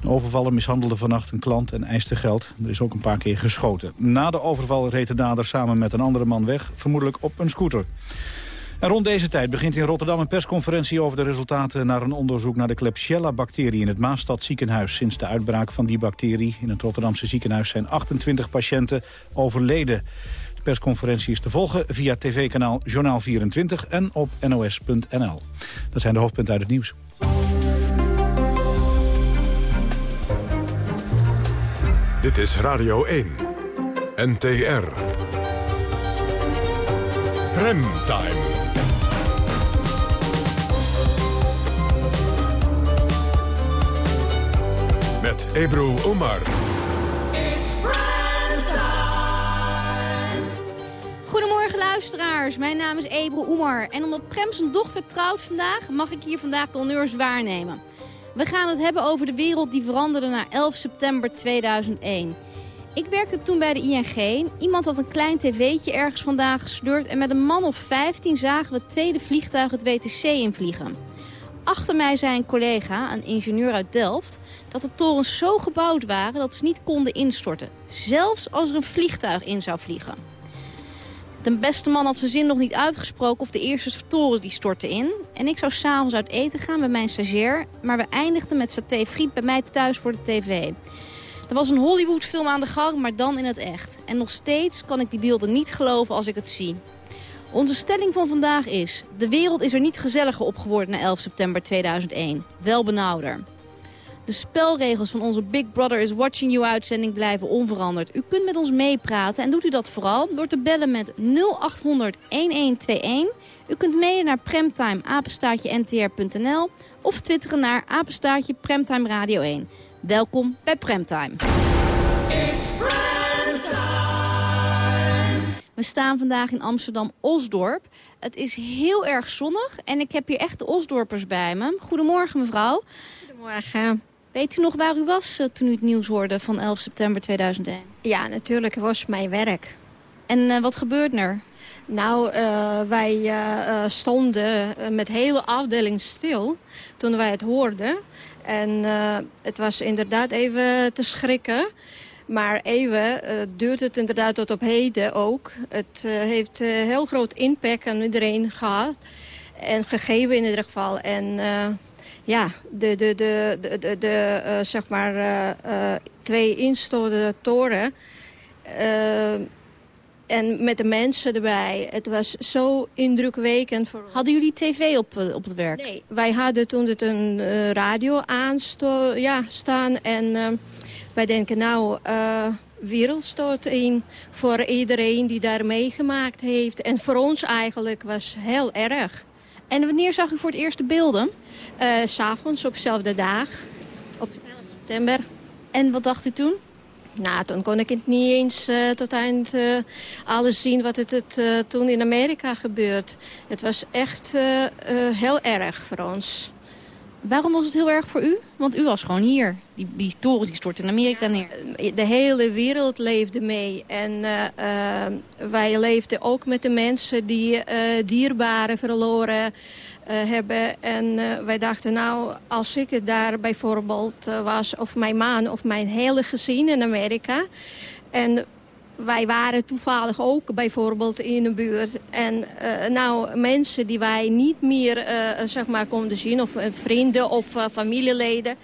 Een overvaller mishandelde vannacht een klant en eiste geld. Er is ook een paar keer geschoten. Na de overval reed de dader samen met een andere man weg... vermoedelijk op een scooter. En rond deze tijd begint in Rotterdam een persconferentie over de resultaten naar een onderzoek naar de Klebsiella-bacterie in het Maastad ziekenhuis. Sinds de uitbraak van die bacterie in het Rotterdamse ziekenhuis zijn 28 patiënten overleden. De persconferentie is te volgen via tv-kanaal Journaal 24 en op nos.nl. Dat zijn de hoofdpunten uit het nieuws. Dit is Radio 1, NTR. Remtime. Met Ebru Omar. Goedemorgen luisteraars, mijn naam is Ebru Oemar. En omdat Prem zijn dochter trouwt vandaag, mag ik hier vandaag de honneurs waarnemen. We gaan het hebben over de wereld die veranderde na 11 september 2001. Ik werkte toen bij de ING. Iemand had een klein tv'tje ergens vandaan gesleurd... en met een man of 15 zagen we het tweede vliegtuig het WTC invliegen. Achter mij zei een collega, een ingenieur uit Delft... dat de torens zo gebouwd waren dat ze niet konden instorten. Zelfs als er een vliegtuig in zou vliegen. De beste man had zijn zin nog niet uitgesproken of de eerste toren die stortte in. En ik zou s'avonds uit eten gaan met mijn stagiair... maar we eindigden met saté friet bij mij thuis voor de tv... Er was een Hollywood-film aan de gang, maar dan in het echt. En nog steeds kan ik die beelden niet geloven als ik het zie. Onze stelling van vandaag is... de wereld is er niet gezelliger op geworden na 11 september 2001. Wel benauwder. De spelregels van onze Big Brother is Watching You uitzending blijven onveranderd. U kunt met ons meepraten en doet u dat vooral door te bellen met 0800 1121. U kunt mailen naar premtime ntr.nl of twitteren naar apenstaartje Premtime Radio 1. Welkom bij Premtime. We staan vandaag in Amsterdam-Osdorp. Het is heel erg zonnig en ik heb hier echt de Osdorpers bij me. Goedemorgen mevrouw. Goedemorgen. Weet u nog waar u was uh, toen u het nieuws hoorde van 11 september 2001? Ja, natuurlijk. Het was mijn werk. En uh, wat gebeurde er? Nou, uh, wij stonden met hele afdeling stil toen wij het hoorden. En het was inderdaad even te schrikken. Maar even uh, duurt het inderdaad tot op heden ook. Het uh, heeft uh, heel groot impact aan iedereen gehad. En gegeven in ieder geval. En ja, de, de, de, de, de, de zeg maar twee instortende toren... en met de mensen erbij. Het was zo indrukwekkend. Voor hadden jullie tv op, op het werk? Nee, wij hadden toen het een radio aan ja, staan en wij denken nou, uh, wereldstort in voor iedereen die daar meegemaakt heeft. En voor ons eigenlijk was heel erg. En wanneer zag u voor het eerst de beelden? Uh, S'avonds op dezelfde dag, op 11 september. En wat dacht u toen? Nou, toen kon ik het niet eens uh, tot eind uh, alles zien wat het, het uh, toen in Amerika gebeurt. Het was echt heel erg voor ons. Waarom was het heel erg voor u? Want u was gewoon hier. Die, die torens die stortten in Amerika neer. De hele wereld leefde mee. En uh, uh, wij leefden ook met de mensen die uh, dierbaren verloren hebben. En wij dachten, nou, als ik daar bijvoorbeeld was... of mijn man of mijn hele gezin in Amerika... en wij waren toevallig ook bijvoorbeeld in de buurt. En uh, nou, mensen die wij niet meer uh, zeg maar konden zien, of uh, vrienden of familieleden.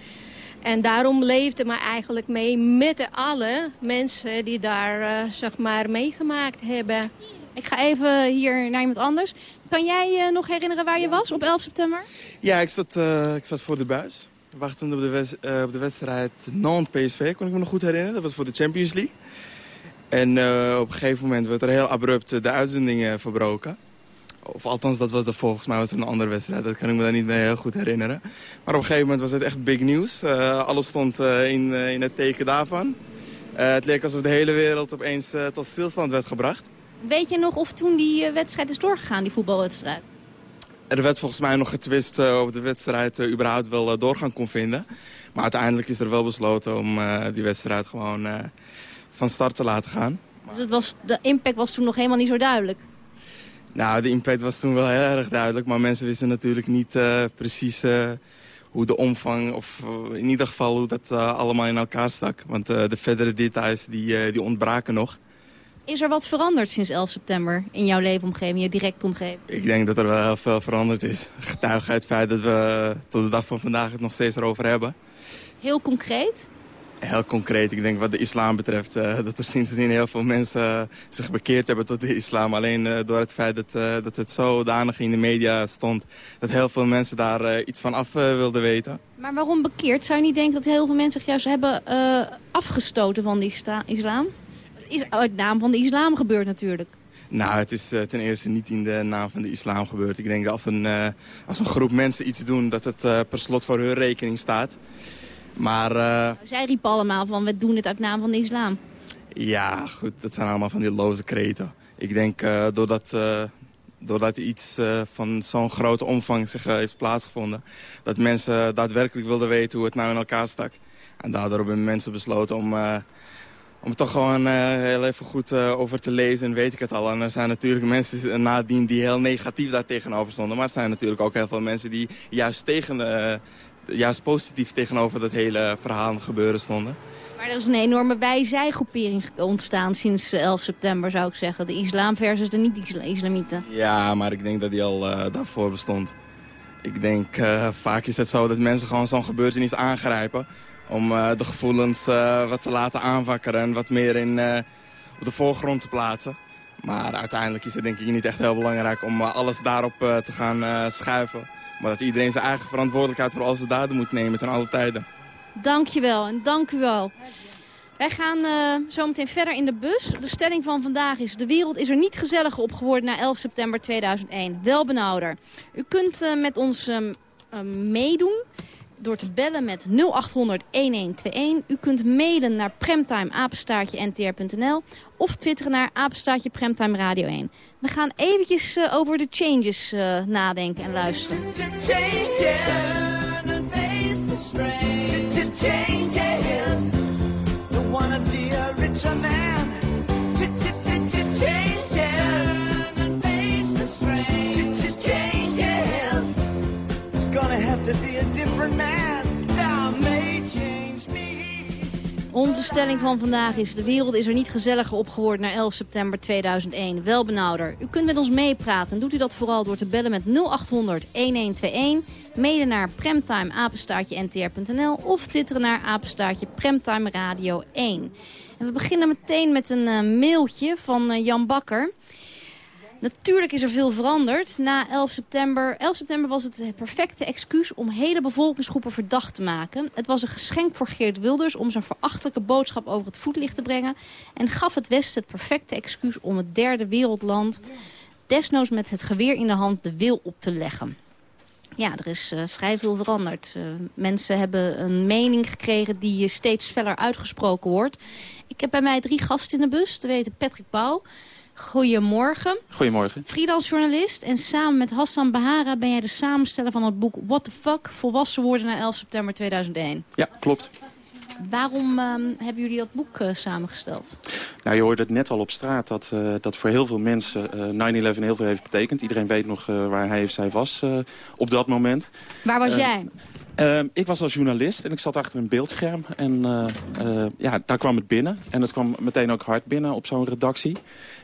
En daarom leefde me eigenlijk mee met alle mensen die daar zeg maar meegemaakt hebben. Ik ga even hier naar iemand anders. Kan jij je nog herinneren waar je was op 11 september? Ja, ik zat, ik zat voor de buis. Wachtend op de, op de wedstrijd Nantes-PSV, kon ik me nog goed herinneren. Dat was voor de Champions League. En uh, op een gegeven moment werd er heel abrupt de uitzending verbroken. Of althans, dat was de volgens mij was het een andere wedstrijd. Dat kan ik me daar niet meer heel goed herinneren. Maar op een gegeven moment was het echt big news. Uh, alles stond uh, in, in het teken daarvan. het leek alsof de hele wereld opeens tot stilstand werd gebracht. Weet je nog of toen die wedstrijd is doorgegaan, die voetbalwedstrijd? Er werd volgens mij nog getwist of de wedstrijd überhaupt wel doorgang kon vinden. Maar uiteindelijk is er wel besloten om die wedstrijd gewoon van start te laten gaan. Dus het was, de impact was toen nog helemaal niet zo duidelijk? Nou, de impact was toen wel heel erg duidelijk. Maar mensen wisten natuurlijk niet uh, precies uh, hoe de omvang... of uh, in ieder geval hoe dat allemaal in elkaar stak. Want de verdere details die, die ontbraken nog. Is er wat veranderd sinds 11 september in jouw leefomgeving, je directe omgeving? Ik denk dat er wel heel veel veranderd is. Getuige het feit dat we tot de dag van vandaag het nog steeds erover hebben. Heel concreet? Heel concreet, ik denk wat de islam betreft... Uh, dat er sindsdien heel veel mensen uh, zich bekeerd hebben tot de islam. Alleen uh, door het feit dat, dat het zodanig in de media stond... dat heel veel mensen daar iets van af wilden weten. Maar waarom bekeerd? Zou je niet denken dat heel veel mensen zich juist hebben afgestoten van de islam? Is uit naam van de islam gebeurt natuurlijk. Nou, het is ten eerste niet in de naam van de islam gebeurd. Ik denk dat als een, als een groep mensen iets doen... dat het per slot voor hun rekening staat... Maar, uh... Zij riepen allemaal van, we doen het uit naam van de islam. Ja, goed, dat zijn allemaal van die loze kreten. Ik denk, uh, doordat, uh, doordat iets van zo'n grote omvang zich heeft plaatsgevonden... dat mensen daadwerkelijk wilden weten hoe het nou in elkaar stak. En daardoor hebben mensen besloten om, om toch gewoon heel even goed over te lezen. En weet ik het al. En er zijn natuurlijk mensen nadien die heel negatief daar tegenover stonden. Maar er zijn natuurlijk ook heel veel mensen die juist tegen juist positief tegenover dat hele verhaal gebeuren stonden. Maar er is een enorme wij-zij-groepering ontstaan sinds 11 september, zou ik zeggen. De islam versus de niet-islamieten. Ja, maar ik denk dat die al uh, daarvoor bestond. Ik denk, uh, vaak is het zo dat mensen gewoon zo'n gebeurtenis aangrijpen... om uh, de gevoelens wat te laten aanwakkeren en wat meer in, op de voorgrond te plaatsen. Maar uiteindelijk is het denk ik niet echt heel belangrijk om alles daarop te gaan schuiven. Maar dat iedereen zijn eigen verantwoordelijkheid voor al zijn daden moet nemen ten alle tijden. Dankjewel en dank u wel. Wij gaan uh, zo meteen verder in de bus. De stelling van vandaag is... de wereld is er niet gezelliger op geworden na 11 september 2001. Wel benauwder. U kunt uh, met ons uh, meedoen door te bellen met 0800 1121. U kunt mailen naar premtimeapenstaartje-ntr.nl of twitteren naar apenstaartje Premtime Radio 1. We gaan eventjes uh, over de changes uh, nadenken en luisteren. Onze stelling van vandaag is... de wereld is er niet gezelliger op geworden na 11 september 2001. Wel benauwder. U kunt met ons meepraten. Doet u dat vooral door te bellen met 0800 1121. Mailen naar premtimeapenstaartje-ntr.nl of twitteren naar apenstaartje Premtime Radio 1. En we beginnen meteen met een uh, mailtje van uh, Jan Bakker... Natuurlijk is er veel veranderd. Na 11 september, 11 september was het perfecte excuus om hele bevolkingsgroepen verdacht te maken. Het was een geschenk voor Geert Wilders om zijn verachtelijke boodschap over het voetlicht te brengen. En gaf het Westen het perfecte excuus om het derde wereldland desnoods met het geweer in de hand de wil op te leggen. Ja, er is uh, vrij veel veranderd. Uh, mensen hebben een mening gekregen die steeds feller uitgesproken wordt. Ik heb bij mij drie gasten in de bus. Te weten Patrick Pauw, Goedemorgen. Goedemorgen. Freelance journalist en samen met Hassan Bahara ben jij de samensteller van het boek What the Fuck? Volwassen worden na 11 september 2001. Ja, klopt. Waarom ehm, hebben jullie dat boek eh, samengesteld? Nou, je hoorde het net al op straat dat, eh, dat voor heel veel mensen eh 9-11 heel veel heeft betekend. Iedereen weet nog eh, waar hij of zij was eh, op dat moment. Waar was Eh, jij? Eh, ik was als journalist en ik zat achter een beeldscherm. En eh, eh, ja, daar kwam het binnen. En het kwam meteen ook hard binnen op zo'n redactie.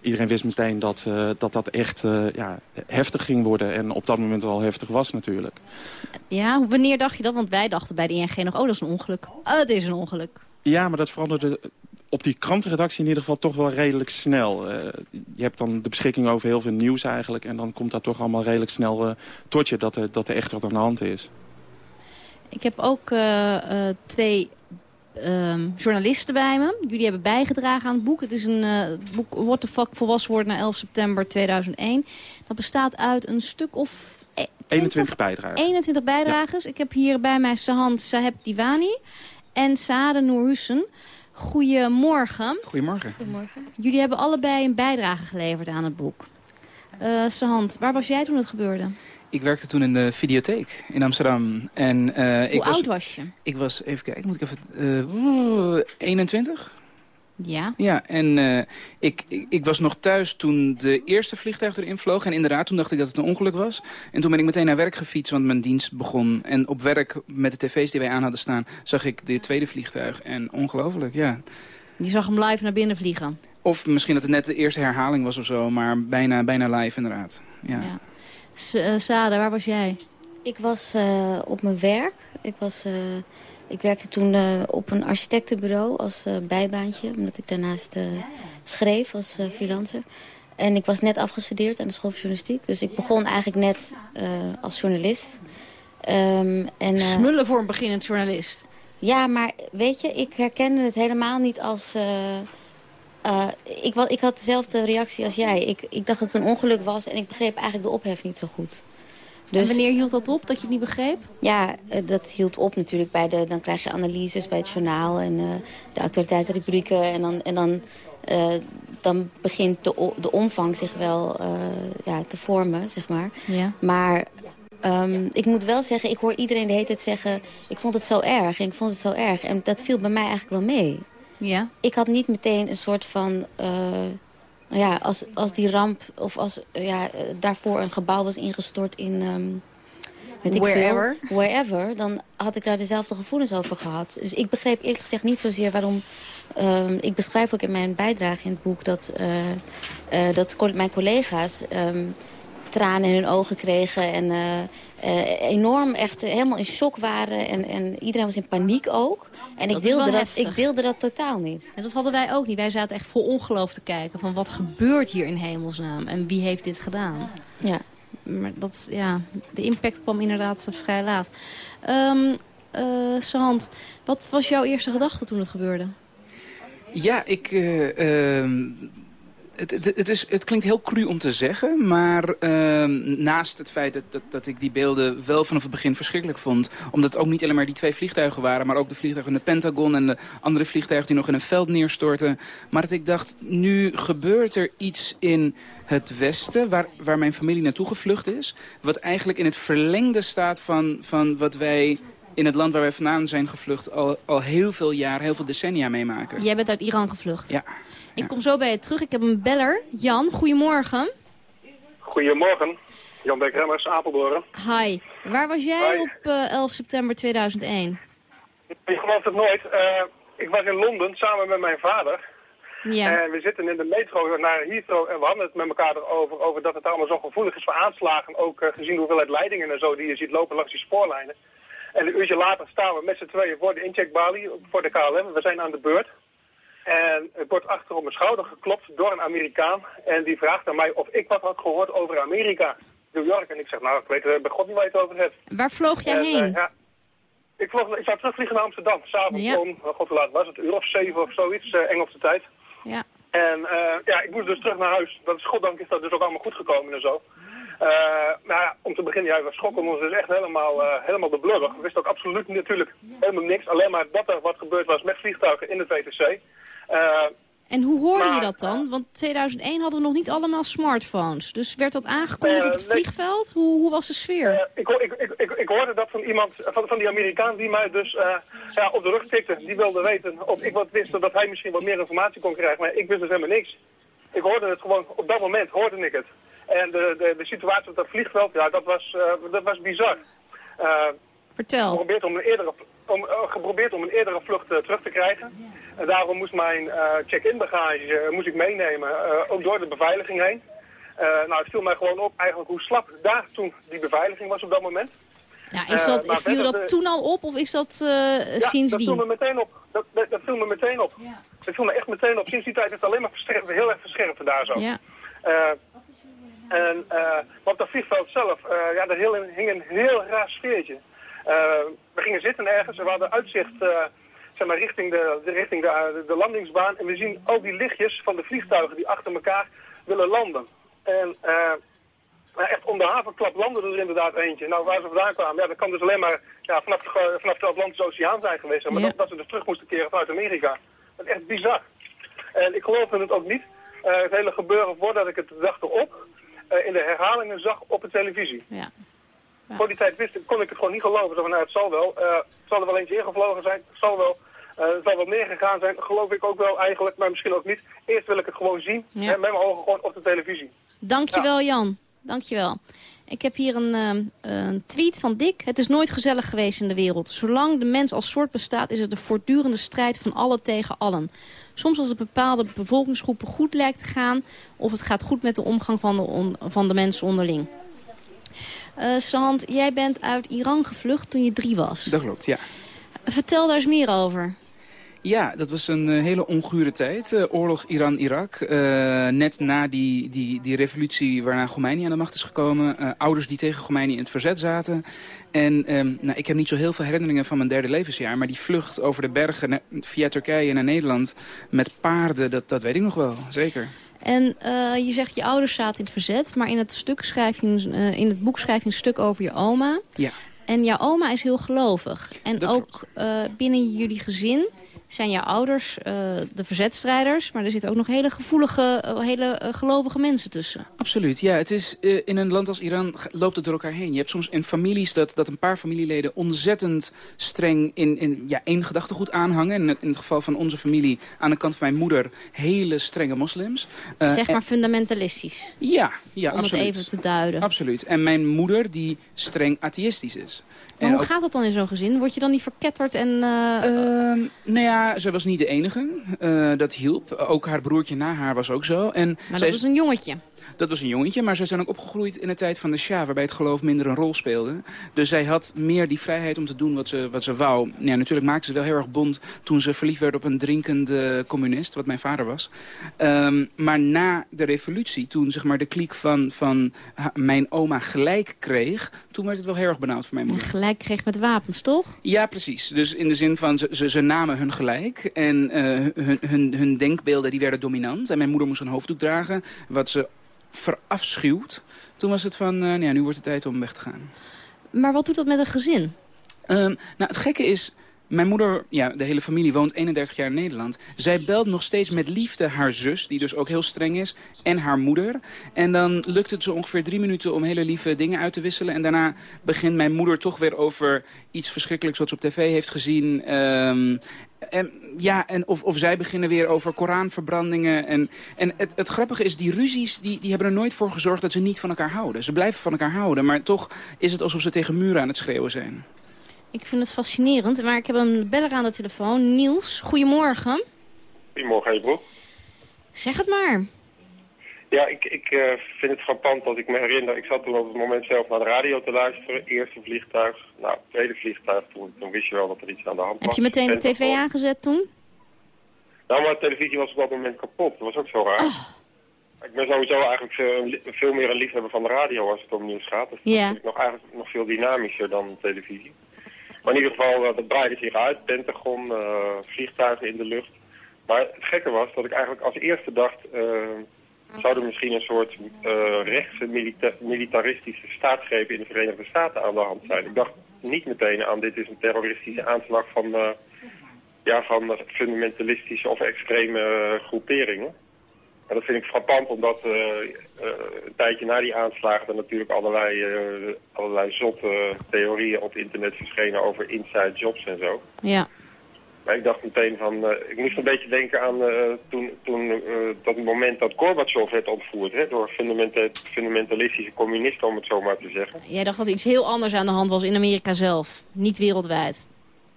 Iedereen wist meteen dat eh, dat, dat echt ja, heftig ging worden. En op dat moment al heftig was natuurlijk. Ja, wanneer dacht je dat? Want wij dachten bij de ING nog, oh dat is een ongeluk. Oh, het is een ongeluk. Ja, maar dat veranderde op die krantenredactie in ieder geval toch wel redelijk snel. Je hebt dan de beschikking over heel veel nieuws eigenlijk... en dan komt dat toch allemaal redelijk snel tot je dat er, dat er echt wat aan de hand is. Ik heb ook eh, eh, twee ehm, journalisten bij me. Jullie hebben bijgedragen aan het boek. Het is een eh, boek What the Fuck volwassen worden na 11 september 2001. Dat bestaat uit een stuk of... eh, 21 bijdragen. 21 bijdragers. Ik heb hier bij mij Sahand Saheb Divani en Saade Noorhussen. Goedemorgen. Goedemorgen. Goedemorgen. Jullie hebben allebei een bijdrage geleverd aan het boek. Eh Sahand, waar was jij toen het gebeurde? Ik werkte toen in de videotheek in Amsterdam. En, eh, ik Hoe was, oud was je? Ik was, even kijken, moet ik even... eh, oeh, 21? Ja. Ja, en eh, ik, ik, ik was nog thuis toen de eerste vliegtuig erin vloog. En inderdaad, toen dacht ik dat het een ongeluk was. En toen ben ik meteen naar werk gefietst, want mijn dienst begon. En op werk, met de tv's die wij aan hadden staan, zag ik dit tweede vliegtuig. En ongelooflijk, ja. Je zag hem live naar binnen vliegen. Of misschien dat het net de eerste herhaling was of zo, maar bijna, bijna live inderdaad. Ja. Eh, Sade, waar was jij? Ik was eh, op mijn werk. Ik, was, eh, ik werkte toen op een architectenbureau als bijbaantje. Omdat ik daarnaast schreef als freelancer. En ik was net afgestudeerd aan de school van journalistiek. Dus ik begon eigenlijk net als journalist. Ehm, en, Smullen voor een beginnend journalist. ja, maar weet je, ik herkende het helemaal niet als... eh, ik, ik had dezelfde reactie als jij. Ik, ik dacht dat het een ongeluk was en ik begreep eigenlijk de ophef niet zo goed. En wanneer hield dat op, dat je het niet begreep? Ja, eh, dat hield op natuurlijk bij de... Dan krijg je analyses bij het journaal en eh, de actualiteitsrubrieken. En dan, en dan, dan begint de, de omvang zich wel ja, te vormen, zeg maar. Ja. Maar ehm, ik moet wel zeggen, ik hoor iedereen de hele tijd zeggen... ik vond het zo erg en ik vond het zo erg. En dat viel bij mij eigenlijk wel mee. Ja. Ik had niet meteen een soort van... eh, ja, als, als die ramp of als eh, ja, daarvoor een gebouw was ingestort in... ehm, weet ik Wherever. Veel, wherever, dan had ik daar dezelfde gevoelens over gehad. Dus ik begreep eerlijk gezegd niet zozeer waarom... ehm, ik beschrijf ook in mijn bijdrage in het boek dat, eh, dat mijn collega's... ehm, tranen in hun ogen kregen en eh, eh, enorm echt helemaal in shock waren. En, en iedereen was in paniek ook. En Dat ik deelde, dat, ik deelde dat totaal niet. En dat hadden wij ook niet. Wij zaten echt vol ongeloof te kijken. Van wat gebeurt hier in hemelsnaam? En wie heeft dit gedaan? Ja. Maar dat, ja, de impact kwam inderdaad eh, vrij laat. Ehm eh, Sahand, wat was jouw eerste gedachte toen het gebeurde? Ja, ik... eh, ehm, het, het, het, is, het klinkt heel cru om te zeggen, maar ehm, naast het feit dat, dat, dat ik die beelden wel vanaf het begin verschrikkelijk vond, omdat het ook niet alleen maar die twee vliegtuigen waren, maar ook de vliegtuigen in de Pentagon en de andere vliegtuigen die nog in een veld neerstortten, maar dat ik dacht, nu gebeurt er iets in het Westen, waar, waar mijn familie naartoe gevlucht is, wat eigenlijk in het verlengde staat van, van wat wij in het land waar wij vandaan zijn gevlucht al, al heel veel jaar, heel veel decennia meemaken. Jij bent uit Iran gevlucht. Ja. Ik kom zo bij je terug. Ik heb een beller. Jan, goedemorgen. Goedemorgen, Jan Beck Remmers, Apeldoorn. Hi. Waar was jij op eh, 11 september 2001? Je gelooft het nooit, eh, ik was in Londen samen met mijn vader. Ja. En we zitten in de metro naar Heathrow en we hadden het met elkaar erover over dat het allemaal zo gevoelig is voor aanslagen. Ook eh, gezien de hoeveelheid leidingen en zo die je ziet lopen langs die spoorlijnen. En een uurtje later staan we met z'n tweeën voor de incheckbalie, voor de KLM. We zijn aan de beurt. En het wordt achter op mijn schouder geklopt door een Amerikaan. En die vraagt aan mij of ik wat had gehoord over Amerika. New York. En ik zeg, nou, ik weet bij god niet waar je het over hebt. Waar vloog jij En, eh, heen? ja, ik, vloog, ik zou terugvliegen naar Amsterdam. S'avonds Ja. om, oh god, hoe laat was het? Uur of zeven of zoiets, eh, Engelse tijd. Ja. En eh, ja, ik moest dus terug naar huis. Dat is goddank is dat dus ook allemaal goed gekomen en zo. Eh, nou ja, om te beginnen, ja, we schrokken ons dus echt helemaal, eh, helemaal de blubber. We wisten ook absoluut natuurlijk helemaal niks. Alleen maar dat er wat gebeurd was met vliegtuigen in het WTC. Eh, En hoe hoorde je dat dan? Want 2001 hadden we nog niet allemaal smartphones. Dus werd dat aangekondigd op het nee. vliegveld? Hoe, hoe was de sfeer? Ik, ik, ik, ik, hoorde dat van iemand, van, van die Amerikaan die mij dus ja, op de rug tikte. Die wilde weten of ik wat wist, dat hij misschien wat meer informatie kon krijgen. Maar ik wist dus helemaal niks. Ik hoorde het gewoon, op dat moment hoorde ik het. En de, de, de situatie op dat vliegveld, ja, dat was, eh, dat was bizar. Eh, Vertel. Geprobeerd om een eerdere, om, eh, geprobeerd om een eerdere vlucht terug te krijgen. En daarom moest mijn eh, check-in bagage eh, moest ik meenemen, eh, ook door de beveiliging heen. Eh, nou, het viel mij gewoon op eigenlijk hoe slap daar toen die beveiliging was op dat moment. Ja, is dat, viel dat de- toen al op of is dat eh, Ja, dat viel me meteen op. Dat, dat, dat viel me meteen op. Dat viel me echt meteen op. Sinds die tijd is het alleen maar heel erg verscherpt daar zo. Ja. Eh, en, eh, maar op dat vliegveld zelf, eh, ja, daar hing een heel raar sfeertje. Eh, we gingen zitten ergens en we hadden uitzicht zeg maar, richting, de, de- richting de, de landingsbaan. En we zien al die lichtjes van de vliegtuigen die achter elkaar willen landen. En echt om de havenklap landde er inderdaad eentje. Nou, waar ze vandaan kwamen, ja, dat kan dus alleen maar ja, vanaf, de, vanaf de Atlantische Oceaan zijn geweest. Maar Ja. dat, dat ze dus terug moesten keren vanuit Amerika. Dat is echt bizar. En ik geloofde het ook niet. Het hele gebeuren voordat ik het dag erop eh, in de herhalingen zag op de televisie. Ja. Voor die tijd wist, ik- kon ik het gewoon niet geloven. Zo van, nou, het zal wel. eh, het zal er wel eentje ingevlogen zijn. Het zal wel. eh, het zal wel meer gegaan zijn. Geloof ik ook wel eigenlijk, maar misschien ook niet. Eerst wil ik het gewoon zien. Ja. hè, met mijn ogen gewoon op de televisie. Dankjewel Jan, dankjewel. Ik heb hier een, eh, een tweet van Dick. Het is nooit gezellig geweest in de wereld. Zolang de mens als soort bestaat is het een voortdurende strijd van allen tegen allen. Soms als het bepaalde bevolkingsgroepen goed lijkt te gaan... of het gaat goed met de omgang van de, on- van de mensen onderling. Sahand, jij bent uit Iran gevlucht toen je drie was. Dat klopt, ja. Vertel daar eens meer over. Ja, dat was een eh, hele ongure tijd. Eh, oorlog Iran-Irak. Eh, net na die, die, die revolutie waarna Khomeini aan de macht is gekomen. Ouders die tegen Khomeini in het verzet zaten. En ehm, nou, ik heb niet zo heel veel herinneringen van mijn derde levensjaar. Maar die vlucht over de bergen via Turkije naar Nederland met paarden, dat, dat weet ik nog wel. Zeker. En je zegt je ouders zaten in het verzet, maar in het, stuk schrijf je, in het boek schrijf je een stuk over je oma. Ja. En jouw oma is heel gelovig. En Dat ook binnen jullie gezin zijn jouw ouders eh, de verzetstrijders. Maar er zitten ook nog hele gevoelige, eh, hele eh, gelovige mensen tussen. Absoluut, ja. Het is, in een land als Iran loopt het door elkaar heen. Je hebt soms in families dat, dat een paar familieleden ontzettend streng in, in ja, één gedachtegoed aanhangen. In het, in het geval van onze familie, aan de kant van mijn moeder, hele strenge moslims. Zeg en- maar fundamentalistisch. ja, ja, om absoluut. het even te duiden. Absoluut. En mijn moeder die streng atheïstisch is. Maar En hoe ook- gaat dat dan in zo'n gezin? Word je dan niet verketterd en... eh, Ehm, nou ja, ze was niet de enige. Eh, dat hielp. Ook haar broertje na haar was ook zo. En maar zij dat is een jongetje. Dat was een jongetje, maar zij zijn ook opgegroeid in de tijd van de Shah... waarbij het geloof minder een rol speelde. Dus zij had meer die vrijheid om te doen wat ze, wat ze wou. Ja, natuurlijk maakte ze wel heel erg bond toen ze verliefd werd op een drinkende communist... wat mijn vader was. Ehm, maar na de revolutie, toen zeg maar, de kliek van, van mijn oma gelijk kreeg... toen werd het wel heel erg benauwd voor mijn En moeder. gelijk kreeg met wapens, toch? Ja, precies. Dus in de zin van, ze, ze, ze namen hun gelijk. En eh, hun, hun, hun denkbeelden die werden dominant. En mijn moeder moest een hoofddoek dragen, wat ze verafschuwt. Toen was het van, eh, nou ja, nu wordt het tijd om weg te gaan. Maar wat doet dat met een gezin? Ehm, nou, het gekke is... Mijn moeder, ja, de hele familie woont 31 jaar in Nederland. Zij belt nog steeds met liefde haar zus, die dus ook heel streng is, en haar moeder. En dan lukt het zo ongeveer drie minuten om hele lieve dingen uit te wisselen. En daarna begint mijn moeder toch weer over iets verschrikkelijks wat ze op tv heeft gezien. Ehm, en, ja, en of, of zij beginnen weer over Koranverbrandingen. En, en het, het grappige is, die ruzies die, die hebben er nooit voor gezorgd dat ze niet van elkaar houden. Ze blijven van elkaar houden, maar toch is het alsof ze tegen muren aan het schreeuwen zijn. Ik vind het fascinerend, maar ik heb een beller aan de telefoon. Niels, goedemorgen. Goedemorgen, Ebro. Zeg het maar. Ja, ik, ik eh, vind het frappant dat ik me herinner. Ik zat toen op het moment zelf naar de radio te luisteren. Eerste vliegtuig, nou, tweede vliegtuig. Toen, toen wist je wel dat er iets aan de hand was. Heb je meteen de tv aangezet toen? Nou, maar de televisie was op dat moment kapot. Dat was ook zo raar. Ik ben sowieso eigenlijk veel, meer een liefhebber van de radio als het om nieuws gaat. Dus dat Ja. vind ik nog eigenlijk nog veel dynamischer dan televisie. Maar in ieder geval, eh, dat breidde zich uit. Pentagon, eh, vliegtuigen in de lucht. Maar het gekke was dat ik eigenlijk als eerste dacht... zou er misschien een soort eh, rechtse milita- militaristische staatsgreep in de Verenigde Staten aan de hand zijn. Ik dacht niet meteen aan dit is een terroristische aanslag van, eh, ja, van fundamentalistische of extreme eh, groeperingen. En dat vind ik frappant, omdat een tijdje na die aanslagen er natuurlijk allerlei, allerlei zotte theorieën op internet verschenen over inside jobs en zo. Ja. Ik dacht meteen van, eh, ik moest een beetje denken aan eh, toen, toen eh, dat moment dat Gorbachev werd ontvoerd, hè, door fundamenta fundamentalistische communisten, om het zo maar te zeggen. Jij dacht dat iets heel anders aan de hand was in Amerika zelf. Niet wereldwijd.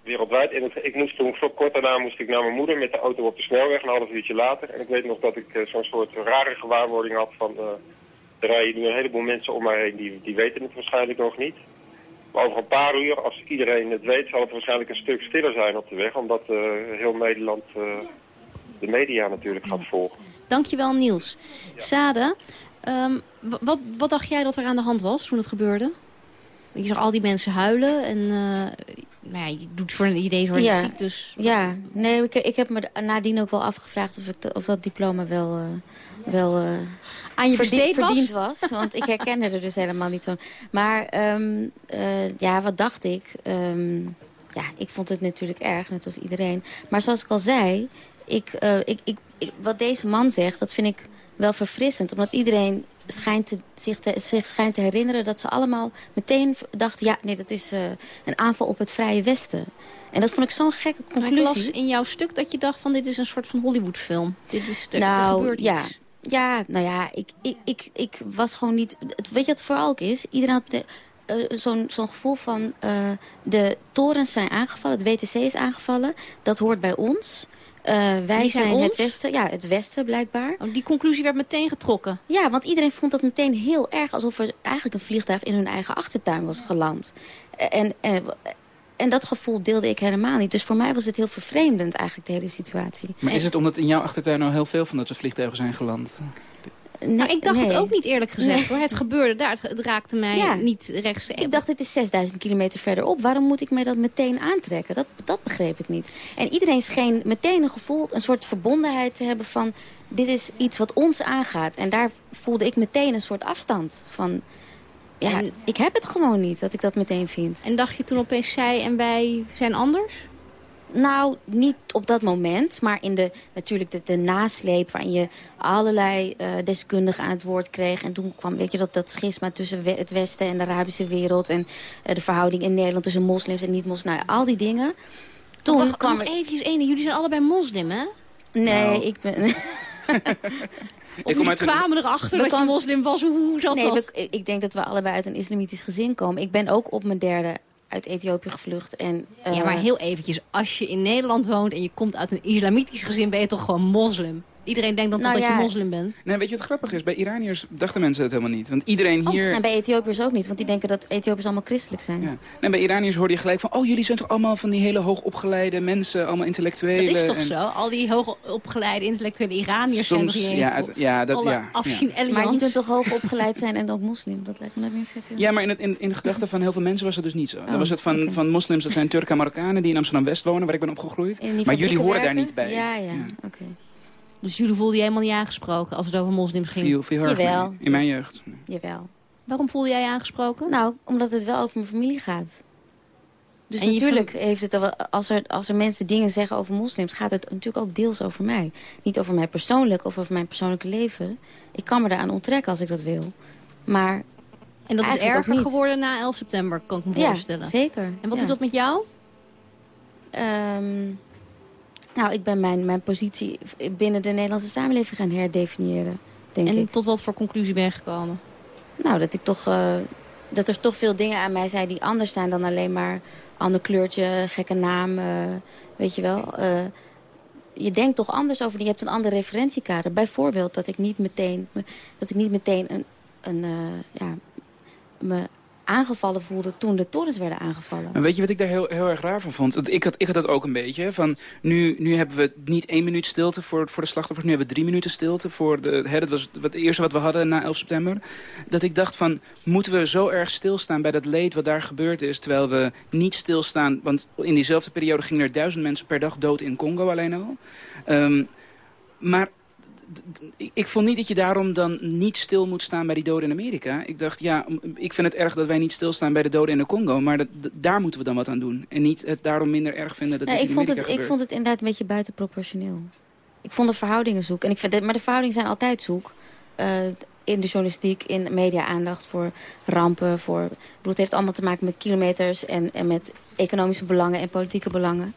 wereldwijd. En het, ik moest toen, zo kort daarna moest ik naar mijn moeder met de auto op de snelweg, een half uurtje later. En ik weet nog dat ik zo'n soort rare gewaarwording had van, er rijden nu een heleboel mensen om mij heen, die, die weten het waarschijnlijk nog niet. Over een paar uur, als iedereen het weet, zal het waarschijnlijk een stuk stiller zijn op de weg, omdat eh, heel Nederland eh, de media natuurlijk gaat volgen. Dankjewel Niels. Sade, ehm, wa- wat, wat dacht jij dat er aan de hand was toen het gebeurde? Je zag al die mensen huilen en eh, nou ja, je doet voor een idee journalistiek, dus... Ja, nee, ik, ik heb me nadien ook wel afgevraagd of, ik dat- of dat diploma wel, eh, wel eh, Aan je verdiend was. Want ik herkende er dus helemaal niet zo. Maar ehm, eh, ja, wat dacht ik? Ehm, ja, ik vond het natuurlijk erg, net als iedereen. Maar zoals ik al zei, ik, eh, ik, ik, ik- wat deze man zegt, dat vind ik wel verfrissend. Omdat iedereen schijnt te, zich, te, zich schijnt te herinneren dat ze allemaal meteen dachten... ja, nee, dat is een aanval op het Vrije Westen. En dat vond ik zo'n gekke Maar conclusie. ik las in jouw stuk dat je dacht van dit is een soort van Hollywoodfilm. Dit is, er, er nou, gebeurt iets. Ja, nou ja, ik, ik, ik, ik was gewoon niet... het- Weet je wat het vooral ook is? Iedereen had de- eh, zo'n gevoel van... eh, de torens zijn aangevallen, het WTC is aangevallen. Dat hoort bij ons. Eh, wij zijn zijn, ons? het Westen. Ja, het Westen blijkbaar. Oh, die conclusie werd meteen getrokken. Ja, want iedereen vond dat meteen heel erg... alsof er eigenlijk een vliegtuig in hun eigen achtertuin was geland. En, en, en dat gevoel deelde ik helemaal niet. Dus voor mij was het heel vervreemdend eigenlijk, de hele situatie. Maar is het omdat in jouw achtertuin al heel veel van dat soort vliegtuigen zijn geland? nou, ik dacht het nee. ook niet eerlijk gezegd Nee. hoor. Het gebeurde daar. Het, het raakte mij Ja. niet rechtstreeks. Ik dacht, dit is 6000 kilometer verderop. Waarom moet ik mij dat meteen aantrekken? Dat, dat begreep ik niet. En iedereen scheen meteen een gevoel, een soort verbondenheid te hebben van... dit is iets wat ons aangaat. En daar voelde ik meteen een soort afstand van... Ja, ik heb het gewoon niet, dat ik dat meteen vind. En dacht je toen opeens zij en wij zijn anders? Nou, niet op dat moment, maar in de, natuurlijk de, de nasleep... waarin je allerlei eh, deskundigen aan het woord kreeg. En toen kwam weet je, dat, dat schisma tussen we- het Westen en de Arabische wereld... en eh, de verhouding in Nederland tussen moslims en niet-moslims. Nou, al die dingen. Toen Wacht, kwam nog er... eventjes één. Jullie zijn allebei moslim, hè? Nee, Nou. ik ben... Of jullie kwamen erachter We dat je moslim was? Hoe, hoe zat nee, dat? we- ik- ik denk dat we allebei uit een islamitisch gezin komen. Ik ben ook op mijn derde uit Ethiopië gevlucht. En, eh, Ja, maar heel eventjes. Als je in Nederland woont en je komt uit een islamitisch gezin... ben je toch gewoon moslim? Iedereen denkt dan toch Nou dat je moslim bent? Nee, weet je wat grappig is? Bij Iraniërs dachten mensen het helemaal niet. Want iedereen hier... En bij Ethiopiërs ook niet, want die denken dat Ethiopiërs allemaal christelijk zijn. Ja. Nee, bij Iraniërs hoorde je gelijk van... oh, jullie zijn toch allemaal van die hele hoogopgeleide mensen... allemaal intellectuelen. Dat is toch en zo? Al die hoogopgeleide intellectuele Iraniërs zijn Soms, toch hier ja, ja, dat, ja, afzien ja. Maar je kunt toch hoog opgeleid zijn en ook moslim? Dat lijkt me net weer gek. Ja, maar in, het, in, in de gedachten van heel veel mensen was dat dus niet zo. Oh, dan was het van, van moslims, dat zijn Turken en Marokkanen... die in Amsterdam-West wonen, waar ik ben opgegroeid. Maar jullie horen daar niet bij. Ja, ja, oké. Dus jullie voelden je helemaal niet aangesproken als het over moslims ging? Viel, viel heel erg Jawel. mee. In mijn jeugd. Jawel. Waarom voelde jij je aangesproken? Nou, omdat het wel over mijn familie gaat. Dus En natuurlijk heeft het, wel- als er, als er mensen dingen zeggen over moslims... gaat het natuurlijk ook deels over mij. Niet over mij persoonlijk of over mijn persoonlijke leven. Ik kan me daaraan onttrekken als ik dat wil. Maar En dat is erger niet. geworden na 11 september, kan ik me Ja, voorstellen. zeker. En wat Ja. doet dat met jou? Ehm, nou, ik ben mijn, mijn positie binnen de Nederlandse samenleving gaan herdefiniëren, denk en ik. tot wat voor conclusie ben je gekomen? Nou, dat ik toch... eh, dat er toch veel dingen aan mij zijn die anders zijn dan alleen maar... ander kleurtje, gekke naam, eh, weet je wel. Eh, je denkt toch anders over die. Je hebt een ander referentiekader. Bijvoorbeeld dat ik niet meteen, me- dat ik niet meteen een, een, ja, me aangevallen voelde toen de torens werden aangevallen. Weet je wat ik daar heel, heel erg raar van vond? Ik, had, ik had dat ook een beetje. Van nu, nu hebben we niet één minuut stilte voor, voor de slachtoffers. Nu hebben we drie minuten stilte. Voor de, hè, dat was het eerste wat we hadden na 11 september. Dat ik dacht van, moeten we zo erg stilstaan bij dat leed wat daar gebeurd is... terwijl we niet stilstaan... want in diezelfde periode gingen er duizend mensen per dag dood in Congo alleen al. Ehm, maar ik, vond niet dat je daarom dan niet stil moet staan bij die doden in Amerika. Ik dacht, ja, ik vind het erg dat wij niet stilstaan bij de doden in de Congo. Maar dat, daar moeten we dan wat aan doen. En niet het daarom minder erg vinden dat Nou, dit ik, in vond het, ik vond het inderdaad een beetje buitenproportioneel. Ik vond de verhoudingen zoek. En ik vind, maar de verhoudingen zijn altijd zoek. Eh, in de journalistiek, in media-aandacht voor rampen. Voor, ik bedoel, het heeft allemaal te maken met kilometers en, en met economische belangen en politieke belangen.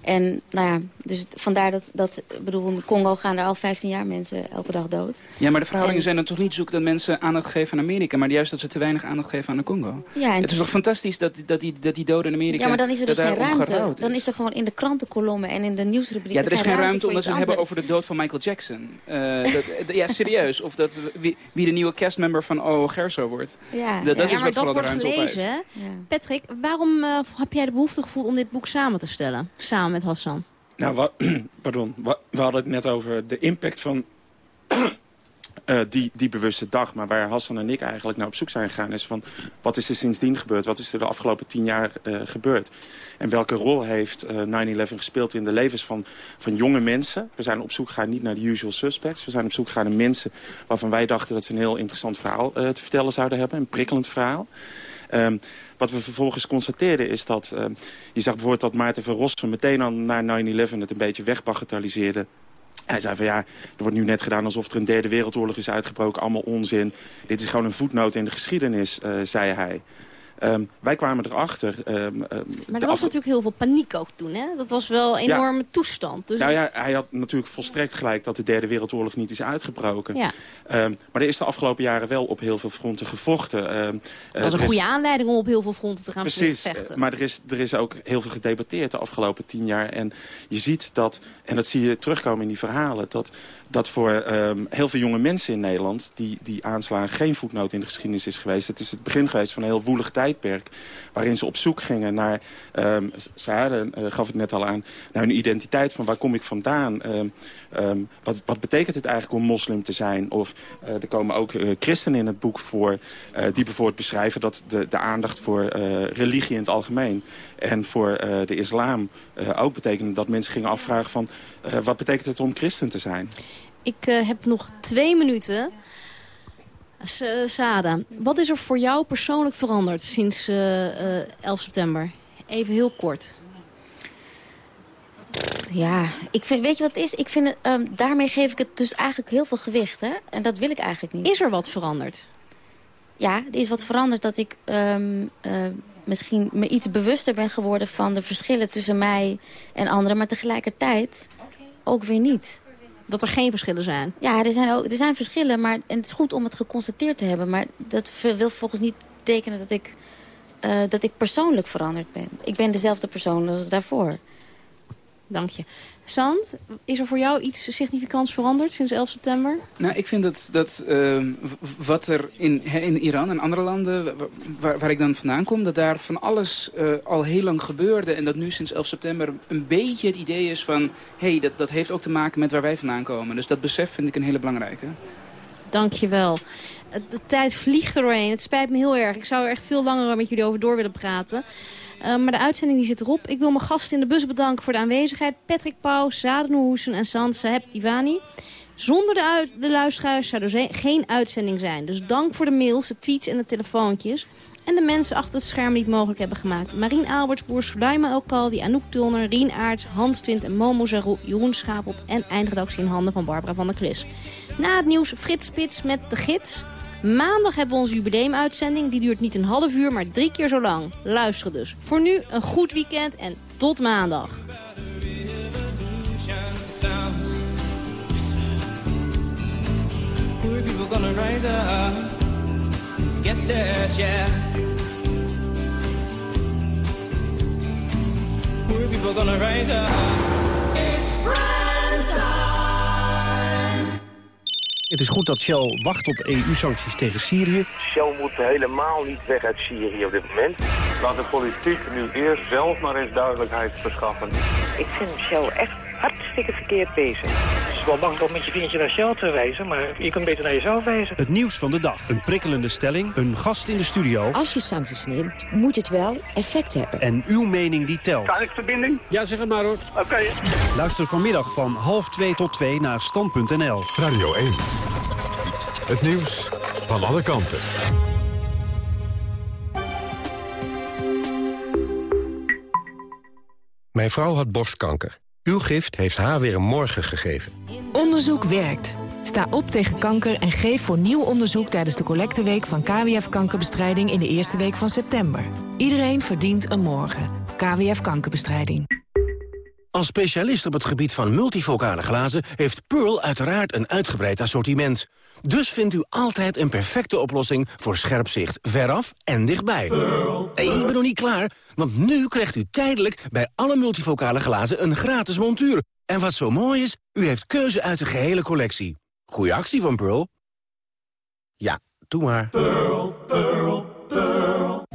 En nou ja, dus vandaar dat, dat ik bedoel, in Congo gaan er al 15 jaar mensen elke dag dood. Ja, maar de verhoudingen zijn dan toch niet zoek dat mensen aandacht geven aan Amerika... maar juist dat ze te weinig aandacht geven aan de Congo. Ja, en het is toch fantastisch dat, dat, die, dat die doden in Amerika... Ja, maar dan is er dus geen ruimte. Dan is er gewoon in de krantenkolommen en in de nieuwsrubrieken... Ja, er is geen ruimte omdat ze het hebben over de dood van Michael Jackson. Eh, dat, eh, ja, serieus. Of dat, wie, wie de nieuwe castmember van O. Gerso wordt. Ja, dat, dat ja, is maar wat dat wordt gelezen? Patrick, waarom eh, heb jij de behoefte gevoeld om dit boek samen te stellen? Samen met Hassan. Nou, wa- pardon. We hadden het net over de impact van eh, die, die bewuste dag. Maar waar Hassan en ik eigenlijk naar op zoek zijn gegaan... is van wat is er sindsdien gebeurd? Wat is er de afgelopen tien jaar eh, gebeurd? En welke rol heeft eh, 9-11 gespeeld in de levens van, van jonge mensen? We zijn op zoek gegaan niet naar de usual suspects. We zijn op zoek gegaan naar mensen waarvan wij dachten... dat ze een heel interessant verhaal eh, te vertellen zouden hebben. Een prikkelend verhaal. Ehm, wat we vervolgens constateerden is dat... ehm, je zag bijvoorbeeld dat Maarten van Rossum meteen al na 9-11 het een beetje wegbagatelliseerde. Hij zei van ja, er wordt nu net gedaan alsof er een derde wereldoorlog is uitgebroken. Allemaal onzin. Dit is gewoon een voetnoot in de geschiedenis, eh, zei hij. Ehm, wij kwamen erachter. ehm, ehm, Maar er was natuurlijk heel veel paniek ook toen, hè? Dat was wel een Ja. enorme toestand. Dus Nou ja, hij had natuurlijk volstrekt gelijk dat de derde wereldoorlog niet is uitgebroken. Ja. Maar er is de afgelopen jaren wel op heel veel fronten gevochten. Ehm, dat eh, was een is- goede aanleiding om op heel veel fronten te gaan Precies, vechten. eh, maar er is, er is ook heel veel gedebatteerd de afgelopen tien jaar. En je ziet dat, en dat zie je terugkomen in die verhalen... dat, dat voor ehm, heel veel jonge mensen in Nederland... Die, die aanslagen geen voetnoot in de geschiedenis is geweest. Het is het begin geweest van een heel woelig tijdperk... waarin ze op zoek gingen naar, ehm Sarah eh, gaf het net al aan... naar hun identiteit, van waar kom ik vandaan... Ehm, ehm, wat, wat betekent het eigenlijk om moslim te zijn? Of eh, er komen ook eh, christenen in het boek voor... eh, die bijvoorbeeld beschrijven dat de, de aandacht voor religie in het algemeen... en voor de islam ook betekende dat mensen gingen afvragen van... wat betekent het om christen te zijn? Ik heb nog twee minuten. Sada, wat is er voor jou persoonlijk veranderd sinds eh, eh, 11 september? Even heel kort. Ja, ik vind, weet je wat het is? Ik vind ehm, daarmee geef ik het dus eigenlijk heel veel gewicht. Hè? En dat wil ik eigenlijk niet. Is er wat veranderd? Ja, er is wat veranderd dat ik ehm, eh, misschien me iets bewuster ben geworden... van de verschillen tussen mij en anderen. Maar tegelijkertijd ook weer niet. Dat er geen verschillen zijn? Ja, er zijn, ook, er zijn verschillen. Maar, en het is goed om het geconstateerd te hebben. Maar dat wil volgens niet betekenen dat ik, eh, dat ik persoonlijk veranderd ben. Ik ben dezelfde persoon als daarvoor. Dank je. Sand, is er voor jou iets significants veranderd sinds 11 september? Nou, ik vind dat, dat ehm, wat er in, in Iran en andere landen wa- waar, waar ik dan vandaan kom... dat daar van alles eh, al heel lang gebeurde... en dat nu sinds 11 september een beetje het idee is van... hé, hey, dat, dat heeft ook te maken met waar wij vandaan komen. Dus dat besef vind ik een hele belangrijke. Dank je wel. De tijd vliegt er doorheen. Het spijt me heel erg. Ik zou er echt veel langer met jullie over door willen praten. Uh, maar de uitzending die zit erop. Ik wil mijn gasten in de bus bedanken voor de aanwezigheid. Patrick Pauw, Zaden Hoesen en Sant Saheb Divani. Zonder de, de luisteraars zou er geen uitzending zijn. Dus dank voor de mails, de tweets en de telefoontjes. En de mensen achter het scherm die het mogelijk hebben gemaakt. Marien Albertsboer, Sulaima Elkaldi, Anouk Tulner, Rien Aarts, Hans Twint en Momo Zarou, Jeroen Schaapop en eindredactie in handen van Barbara van der Klis. Na het nieuws Frits Spits met de gids. Maandag hebben we onze jubileumuitzending. Die duurt niet een half uur, maar drie keer zo lang. Luisteren dus. Voor nu een goed weekend en tot maandag. Het is goed dat Shell wacht op EU-sancties tegen Syrië. Shell moet helemaal niet weg uit Syrië op dit moment. Laat de politiek nu eerst zelf maar eens duidelijkheid verschaffen. Ik vind Shell echt hartstikke verkeerd bezig. Is wel makkelijk om met je vingertje naar Shell te wijzen, maar je kunt beter naar jezelf wijzen. Het nieuws van de dag. Een prikkelende stelling, een gast in de studio. Als je sancties neemt, moet het wel effect hebben. En uw mening die telt. Kan ik verbinding? Ja, zeg het maar hoor. Oké. Luister vanmiddag van half 2 tot 2 naar stand.nl. Radio 1. Het nieuws van alle kanten. Mijn vrouw had borstkanker. Uw gift heeft haar weer een morgen gegeven. Onderzoek werkt. Sta op tegen kanker en geef voor nieuw onderzoek tijdens de collecteweek van KWF Kankerbestrijding in de eerste week van september. Iedereen verdient een morgen. KWF Kankerbestrijding. Als specialist op het gebied van multifocale glazen... heeft Pearl uiteraard een uitgebreid assortiment. Dus vindt u altijd een perfecte oplossing voor scherp zicht veraf en dichtbij. Ik ben nog niet klaar, want nu krijgt u tijdelijk... bij alle multifocale glazen een gratis montuur. En wat zo mooi is, u heeft keuze uit de gehele collectie. Goeie actie van Pearl. Ja, doe maar. Pearl, Pearl, Pearl.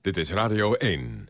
Dit is Radio 1.